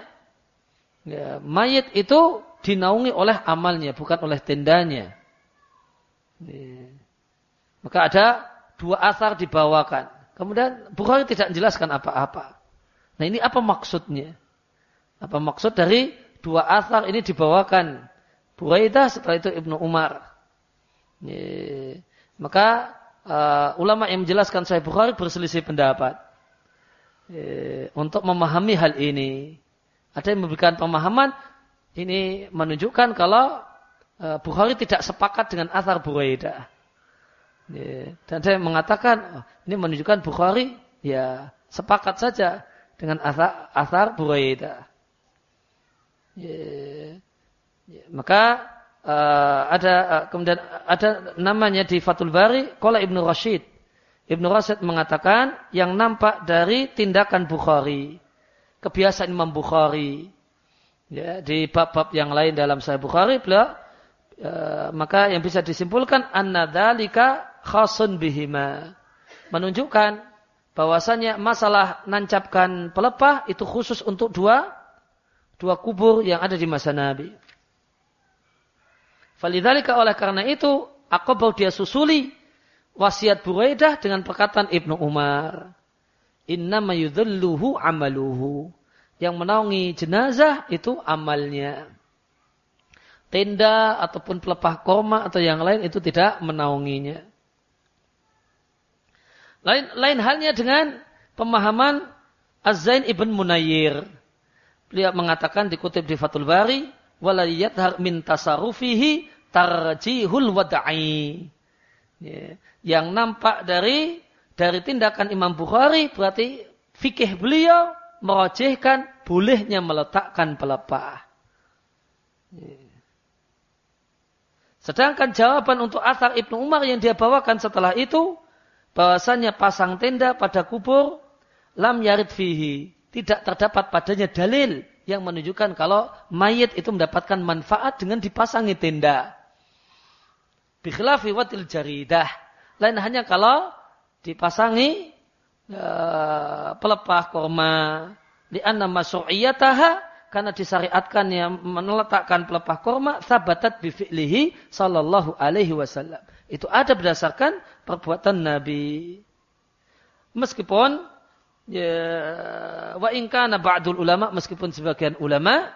A: ya, mayit itu dinaungi oleh amalnya, bukan oleh tendanya. Ya. Maka ada dua asar dibawakan. Kemudian Bukhari tidak menjelaskan apa-apa. Nah ini apa maksudnya? Apa maksud dari dua asar ini dibawakan Buraidah setelah itu Ibnu Umar. Ye. Maka uh, ulama yang menjelaskan Sahih Bukhari berselisih pendapat Ye. untuk memahami hal ini. Ada yang memberikan pemahaman ini menunjukkan kalau uh, Bukhari tidak sepakat dengan asar Buraidah. Ye. Dan saya mengatakan oh, ini menunjukkan Bukhari ya sepakat saja dengan asar, asar Buraidah. Maka uh, ada uh, kemudian ada namanya di Fathul Bari Kola Ibnu Rashid. Ibnu Rashid mengatakan yang nampak dari tindakan Bukhari, kebiasaan Imam Bukhari. Ya, di bab-bab yang lain dalam Sahih Bukhari beliau uh, maka yang bisa disimpulkan annadzalika khasun bihima. Menunjukkan bahwasanya masalah nancapkan pelepah itu khusus untuk dua dua kubur yang ada di masa Nabi. Falidhalika oleh karena itu, Aqabau dia susuli wasiat Buraidah dengan perkataan Ibnu Umar. Inna mayudhalluhu amaluhu. Yang menaungi jenazah itu amalnya. Tenda ataupun pelepah koma atau yang lain itu tidak menaunginya. Lain, lain halnya dengan pemahaman Az-Zain ibn Munayir Beliau mengatakan dikutip di Fathul Bari, walayat min tasarufihi tarjihul wada'i. Ya. Yang nampak dari dari tindakan Imam Bukhari berarti fikih beliau merojihkan bolehnya meletakkan pelepah. Ya. Sedangkan jawaban untuk asar Ibnu Umar yang dia bawakan setelah itu, bahwasanya pasang tenda pada kubur lam yarid fihi tidak terdapat padanya dalil yang menunjukkan kalau mayit itu mendapatkan manfaat dengan dipasangi tenda. Bikhilafi watil jaridah. Lain hanya kalau dipasangi uh, pelepah korma. Lianna masyu'iyataha karena disyariatkan yang meletakkan pelepah korma sabatat bifi'lihi sallallahu alaihi wasallam. Itu ada berdasarkan perbuatan Nabi. Meskipun ya, wa ingkana ba'dul ulama meskipun sebagian ulama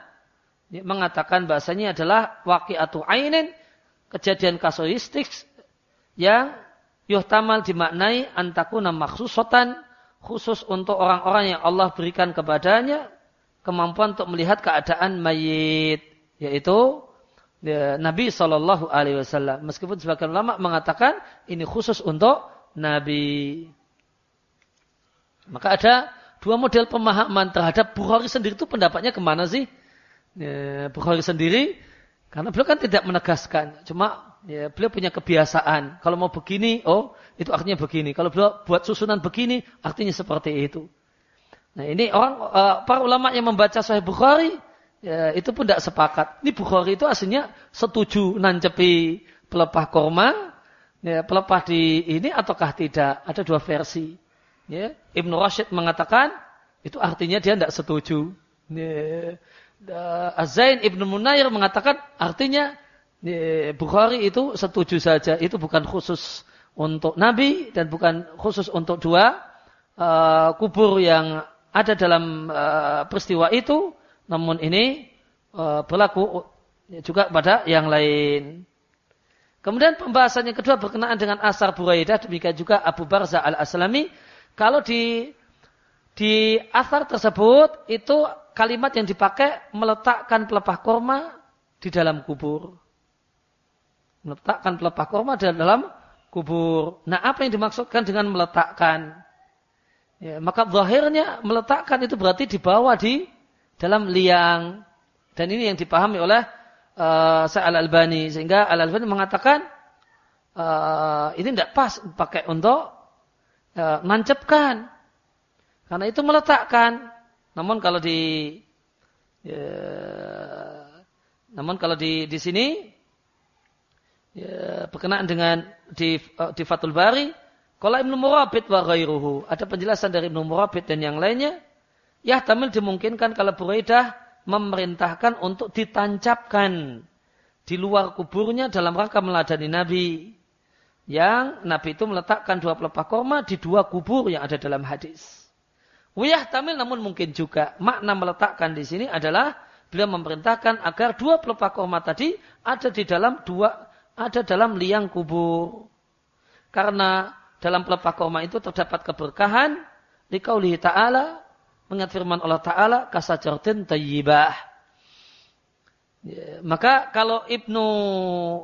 A: ya, mengatakan bahasanya adalah waqi'atu ainin kejadian kasuistik yang yuhtamal dimaknai antakuna maksusotan khusus untuk orang-orang yang Allah berikan kepadanya kemampuan untuk melihat keadaan mayit yaitu ya, Nabi Shallallahu Alaihi Wasallam. Meskipun sebagian ulama mengatakan ini khusus untuk Nabi maka ada dua model pemahaman terhadap Bukhari sendiri itu pendapatnya ke mana sih? Ya, Bukhari sendiri karena beliau kan tidak menegaskan, cuma ya, beliau punya kebiasaan. Kalau mau begini, oh itu artinya begini. Kalau beliau buat susunan begini, artinya seperti itu. Nah ini orang uh, para ulama yang membaca Sahih Bukhari ya, itu pun tidak sepakat. Ini Bukhari itu aslinya setuju nancepi pelepah korma, ya, pelepah di ini ataukah tidak? Ada dua versi. Ya, Ibnu Rashid mengatakan itu artinya dia tidak setuju. Ya, Azain Ibnu Munair mengatakan artinya Bukhari itu setuju saja. Itu bukan khusus untuk Nabi dan bukan khusus untuk dua uh, kubur yang ada dalam uh, peristiwa itu. Namun ini uh, berlaku juga pada yang lain. Kemudian pembahasannya kedua berkenaan dengan asar Buraidah. Demikian juga Abu Barza al-Aslami. Kalau di di asar tersebut itu kalimat yang dipakai meletakkan pelepah korma di dalam kubur. Meletakkan pelepah korma di dalam kubur. Nah apa yang dimaksudkan dengan meletakkan? Ya, maka zahirnya meletakkan itu berarti dibawa di dalam liang. Dan ini yang dipahami oleh uh, Al-Albani. Sehingga Al-Albani mengatakan uh, ini tidak pas pakai untuk uh, nancepkan. Karena itu meletakkan. Namun kalau di ya, namun kalau di di sini ya, berkenaan dengan di di Fathul Bari, kalau Ibnu Murabit wa ghairuhu, ada penjelasan dari Ibnu Murabit dan yang lainnya, ya tamil dimungkinkan kalau Buraidah memerintahkan untuk ditancapkan di luar kuburnya dalam rangka meladani Nabi. Yang Nabi itu meletakkan dua pelepah korma di dua kubur yang ada dalam hadis. Wiyah tamil namun mungkin juga makna meletakkan di sini adalah beliau memerintahkan agar dua pelepah korma tadi ada di dalam dua ada dalam liang kubur. Karena dalam pelepah korma itu terdapat keberkahan liqaulihi ta'ala mengingat firman Allah Ta'ala kasajartin tayyibah. Ya, maka kalau Ibnu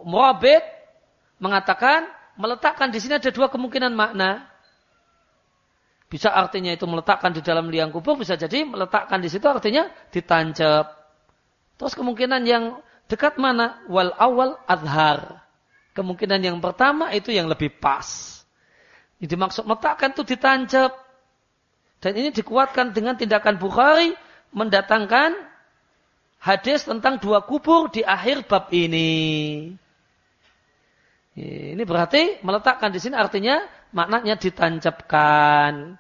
A: Murabit mengatakan meletakkan di sini ada dua kemungkinan makna. Bisa artinya itu meletakkan di dalam liang kubur, bisa jadi meletakkan di situ artinya ditancap. Terus kemungkinan yang dekat mana? Wal awal adhar. Kemungkinan yang pertama itu yang lebih pas. Ini dimaksud meletakkan itu ditancap. Dan ini dikuatkan dengan tindakan Bukhari mendatangkan hadis tentang dua kubur di akhir bab ini. Ini berarti meletakkan di sini artinya maknanya ditancapkan.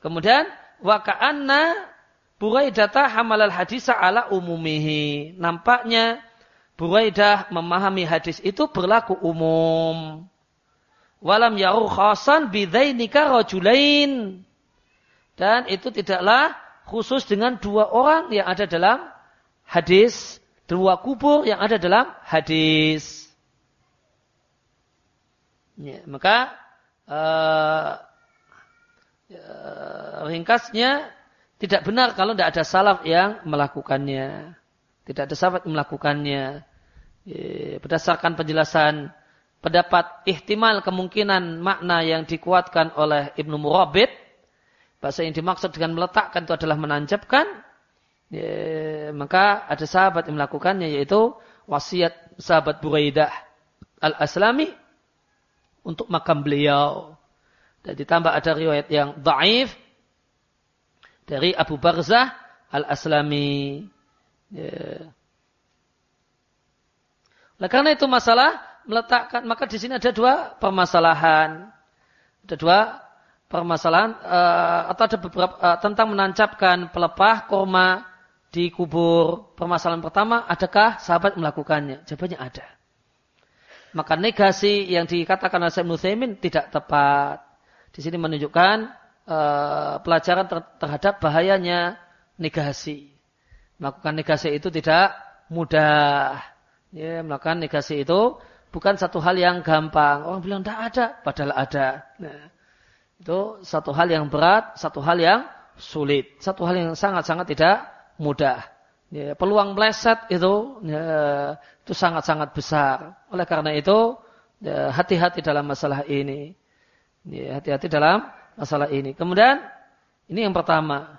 A: Kemudian waka'anna Buraidata hamalal hadisa ala umumihi. Nampaknya Buraidah memahami hadis itu berlaku umum. Walam yaru khasan bidainika rajulain. Dan itu tidaklah khusus dengan dua orang yang ada dalam hadis. Dua kubur yang ada dalam hadis. Ya, maka uh, Ya, ringkasnya tidak benar kalau tidak ada salaf yang melakukannya. Tidak ada salaf yang melakukannya. Ya, berdasarkan penjelasan pendapat ihtimal kemungkinan makna yang dikuatkan oleh Ibnu Murabit. Bahasa yang dimaksud dengan meletakkan itu adalah menancapkan. Ya, maka ada sahabat yang melakukannya yaitu wasiat sahabat Buraidah al-Aslami untuk makam beliau. Dan ditambah ada riwayat yang daif dari Abu Barzah al-Aslami. Ya. Nah, karena itu masalah meletakkan, maka di sini ada dua permasalahan. Ada dua permasalahan uh, atau ada beberapa uh, tentang menancapkan pelepah korma di kubur. Permasalahan pertama, adakah sahabat melakukannya? Jawabannya ada. Maka negasi yang dikatakan oleh Syekh Nuthaimin tidak tepat. Di sini menunjukkan uh, pelajaran ter terhadap bahayanya negasi. Melakukan negasi itu tidak mudah. Ya, melakukan negasi itu bukan satu hal yang gampang. Orang bilang tidak ada, padahal ada. Nah, itu satu hal yang berat, satu hal yang sulit, satu hal yang sangat-sangat tidak mudah. Ya, peluang meleset itu ya, itu sangat-sangat besar. Oleh karena itu ya, hati-hati ya, dalam masalah ini. Ya, hati-hati dalam masalah ini. Kemudian ini yang pertama.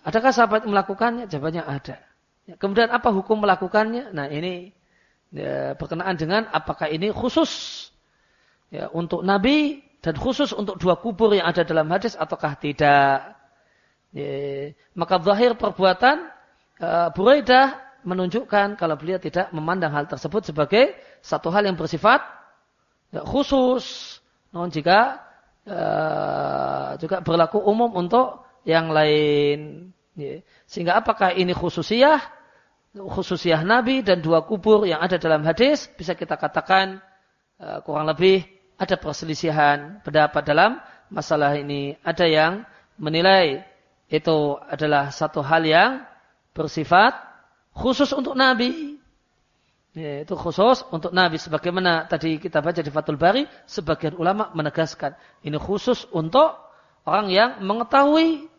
A: Adakah sahabat melakukannya? Jawabannya ada. Ya, kemudian apa hukum melakukannya? Nah ini ya, berkenaan dengan apakah ini khusus ya, untuk Nabi dan khusus untuk dua kubur yang ada dalam hadis ataukah tidak. Ya, maka zahir perbuatan uh, Buraidah menunjukkan kalau beliau tidak memandang hal tersebut sebagai satu hal yang bersifat ya, khusus. Namun jika uh, juga berlaku umum untuk yang lain. Ya. Sehingga apakah ini khususiyah? Khususiyah Nabi dan dua kubur yang ada dalam hadis bisa kita katakan uh, kurang lebih ada perselisihan pendapat dalam masalah ini. Ada yang menilai itu adalah satu hal yang bersifat khusus untuk Nabi. Ya, itu khusus untuk Nabi. Sebagaimana tadi kita baca di Fathul Bari, sebagian ulama menegaskan. Ini khusus untuk orang yang mengetahui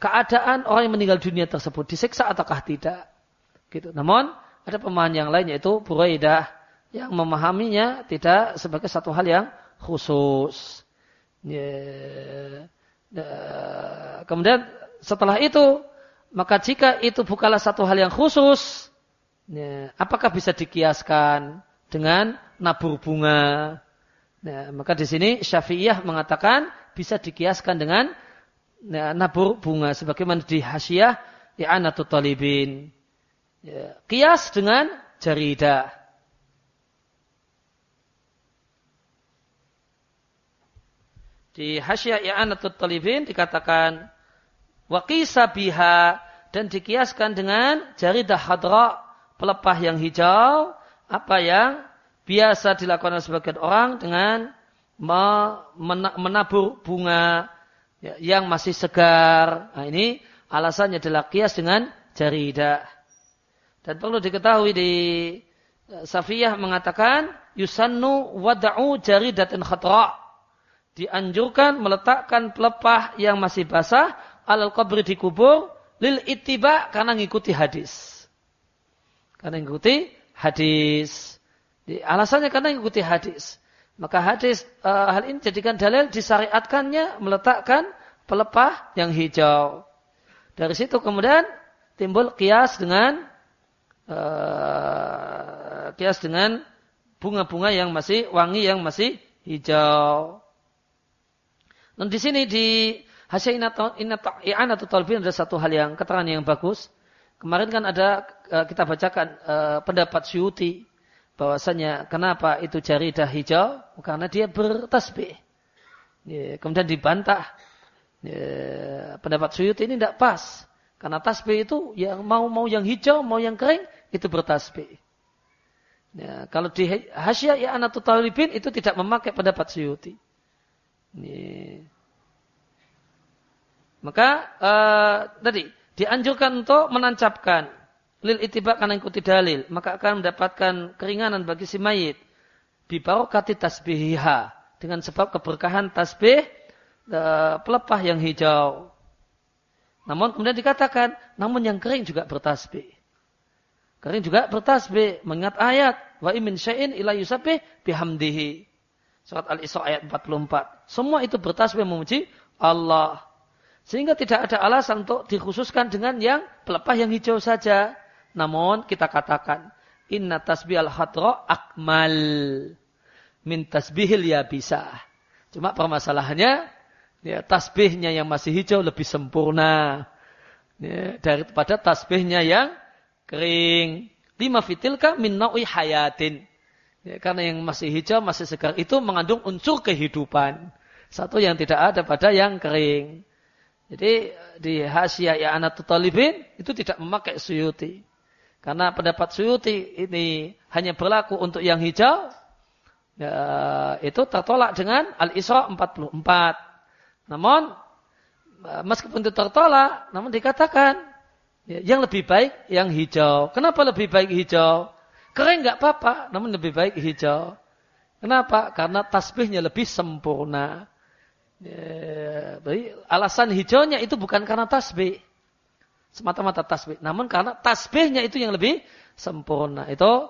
A: keadaan orang yang meninggal dunia tersebut. Disiksa ataukah tidak. Gitu. Namun, ada pemahaman yang lain yaitu Buraidah yang memahaminya tidak sebagai satu hal yang khusus. Ya. Kemudian setelah itu, maka jika itu bukanlah satu hal yang khusus, ya, apakah bisa dikiaskan dengan nabur bunga? Ya, maka di sini Syafi'iyah mengatakan bisa dikiaskan dengan ya, nabur bunga sebagaimana di Hasyiah I'anatul Talibin. Ya, kias dengan jaridah. Di Hasyiah I'anatul Talibin dikatakan waqisa biha dan dikiaskan dengan jaridah hadra pelepah yang hijau apa yang biasa dilakukan oleh sebagian orang dengan menabur bunga ya, yang masih segar. Nah, ini alasannya adalah kias dengan jaridah. Dan perlu diketahui di eh, Safiyah mengatakan yusannu wada'u jaridatin khatra dianjurkan meletakkan pelepah yang masih basah alal qabri di kubur lil ittiba karena ngikuti hadis. Karena ngikuti hadis. Di, alasannya karena ngikuti hadis. Maka hadis uh, hal ini jadikan dalil disyariatkannya meletakkan pelepah yang hijau. Dari situ kemudian timbul kias dengan uh, kias dengan bunga-bunga yang masih wangi yang masih hijau. Dan di sini di hasil i'anatul talbin ada satu hal yang keterangan yang bagus. Kemarin kan ada eh, kita bacakan uh, pendapat Syuuti bahwasanya kenapa itu jaridah hijau? Karena dia bertasbih. Kemudian dibantah. Pendapat Syuuti ini tidak pas. Karena tasbih itu yang mau mau yang hijau, mau yang kering itu bertasbih. Ya, kalau di Hasyiah ya Talibin itu tidak memakai pendapat Syuuti. Ini. Maka uh, tadi dianjurkan untuk menancapkan lil itibak karena ikuti dalil, maka akan mendapatkan keringanan bagi si mayit. Bibarokati tasbihiha dengan sebab keberkahan tasbih uh, pelepah yang hijau. Namun kemudian dikatakan, namun yang kering juga bertasbih. Kering juga bertasbih, mengingat ayat wa imin syai'in ila yusabbih bihamdihi. Surat Al-Isra ayat 44. Semua itu bertasbih memuji Allah. Sehingga tidak ada alasan untuk dikhususkan dengan yang pelepah yang hijau saja. Namun kita katakan, inna tasbih al-hadra akmal min tasbihil ya bisa. Cuma permasalahannya, ya, tasbihnya yang masih hijau lebih sempurna ya, daripada tasbihnya yang kering. Lima fitilka min naui hayatin. Ya, karena yang masih hijau, masih segar itu mengandung unsur kehidupan. Satu yang tidak ada pada yang kering. Jadi di Hasyiah ya anak talibin itu tidak memakai suyuti. Karena pendapat suyuti ini hanya berlaku untuk yang hijau. Ya, itu tertolak dengan Al-Isra 44. Namun meskipun itu tertolak, namun dikatakan ya, yang lebih baik yang hijau. Kenapa lebih baik hijau? Kering nggak apa-apa, namun lebih baik hijau. Kenapa? Karena tasbihnya lebih sempurna. Ya, alasan hijaunya itu bukan karena tasbih. Semata-mata tasbih. Namun karena tasbihnya itu yang lebih sempurna. Itu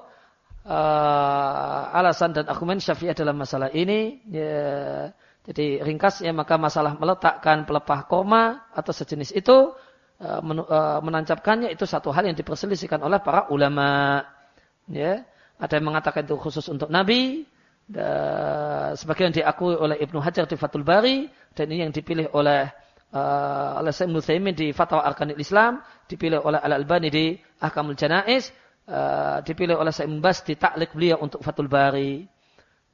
A: uh, alasan dan argumen syafi'ah dalam masalah ini. Ya, jadi ringkasnya maka masalah meletakkan pelepah koma atau sejenis itu uh, menancapkannya itu satu hal yang diperselisihkan oleh para ulama. Ya, ada yang mengatakan itu khusus untuk Nabi, sebagian diakui oleh Ibnu Hajar di Fathul Bari dan ini yang dipilih oleh uh, oleh Syekh Muthaimin di Fatwa Arkanil Islam, dipilih oleh Al Albani di Ahkamul Janais, uh, dipilih oleh Syekh Mbas di Taklik beliau untuk Fathul Bari.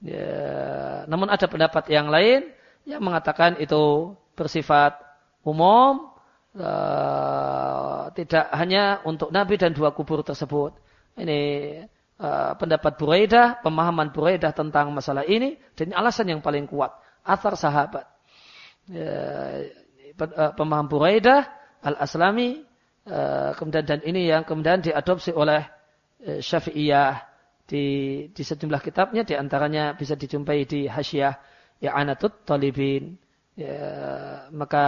A: Ya, namun ada pendapat yang lain yang mengatakan itu bersifat umum, uh, tidak hanya untuk Nabi dan dua kubur tersebut. Ini uh, pendapat Buraidah, pemahaman Buraidah tentang masalah ini, dan alasan yang paling kuat. Athar sahabat. Uh, pemaham Buraidah, Al-Aslami, kemudian dan ini yang kemudian diadopsi oleh Syafi'iyah di, di sejumlah kitabnya di antaranya bisa dijumpai di Hasyiah Ya'anatut Talibin. Ya, maka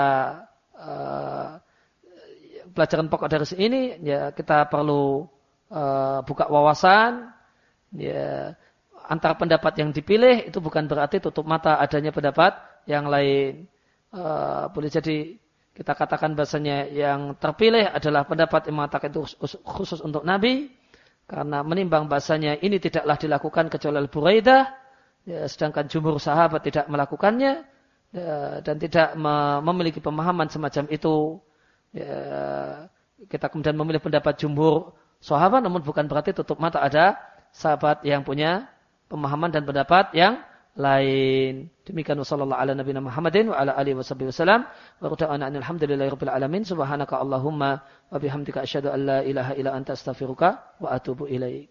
A: uh, pelajaran pokok dari sini ya kita perlu uh, buka wawasan ya antara pendapat yang dipilih itu bukan berarti tutup mata adanya pendapat yang lain. Uh, boleh jadi kita katakan bahasanya yang terpilih adalah pendapat yang mengatakan itu khusus untuk Nabi karena menimbang bahasanya ini tidaklah dilakukan kecuali Buraidah, ya, sedangkan jumhur sahabat tidak melakukannya ya, dan tidak memiliki pemahaman semacam itu. Ya, kita kemudian memilih pendapat jumhur sahabat, namun bukan berarti tutup mata ada sahabat yang punya pemahaman dan pendapat yang lain. Demikian wasallallahu ala nabiyina Muhammadin wa ala alihi wasallam. Wa quta'ana alhamdulillahi rabbil alamin. Subhanaka Allahumma wa bihamdika asyhadu an la ilaha illa anta astaghfiruka wa atubu ilaik.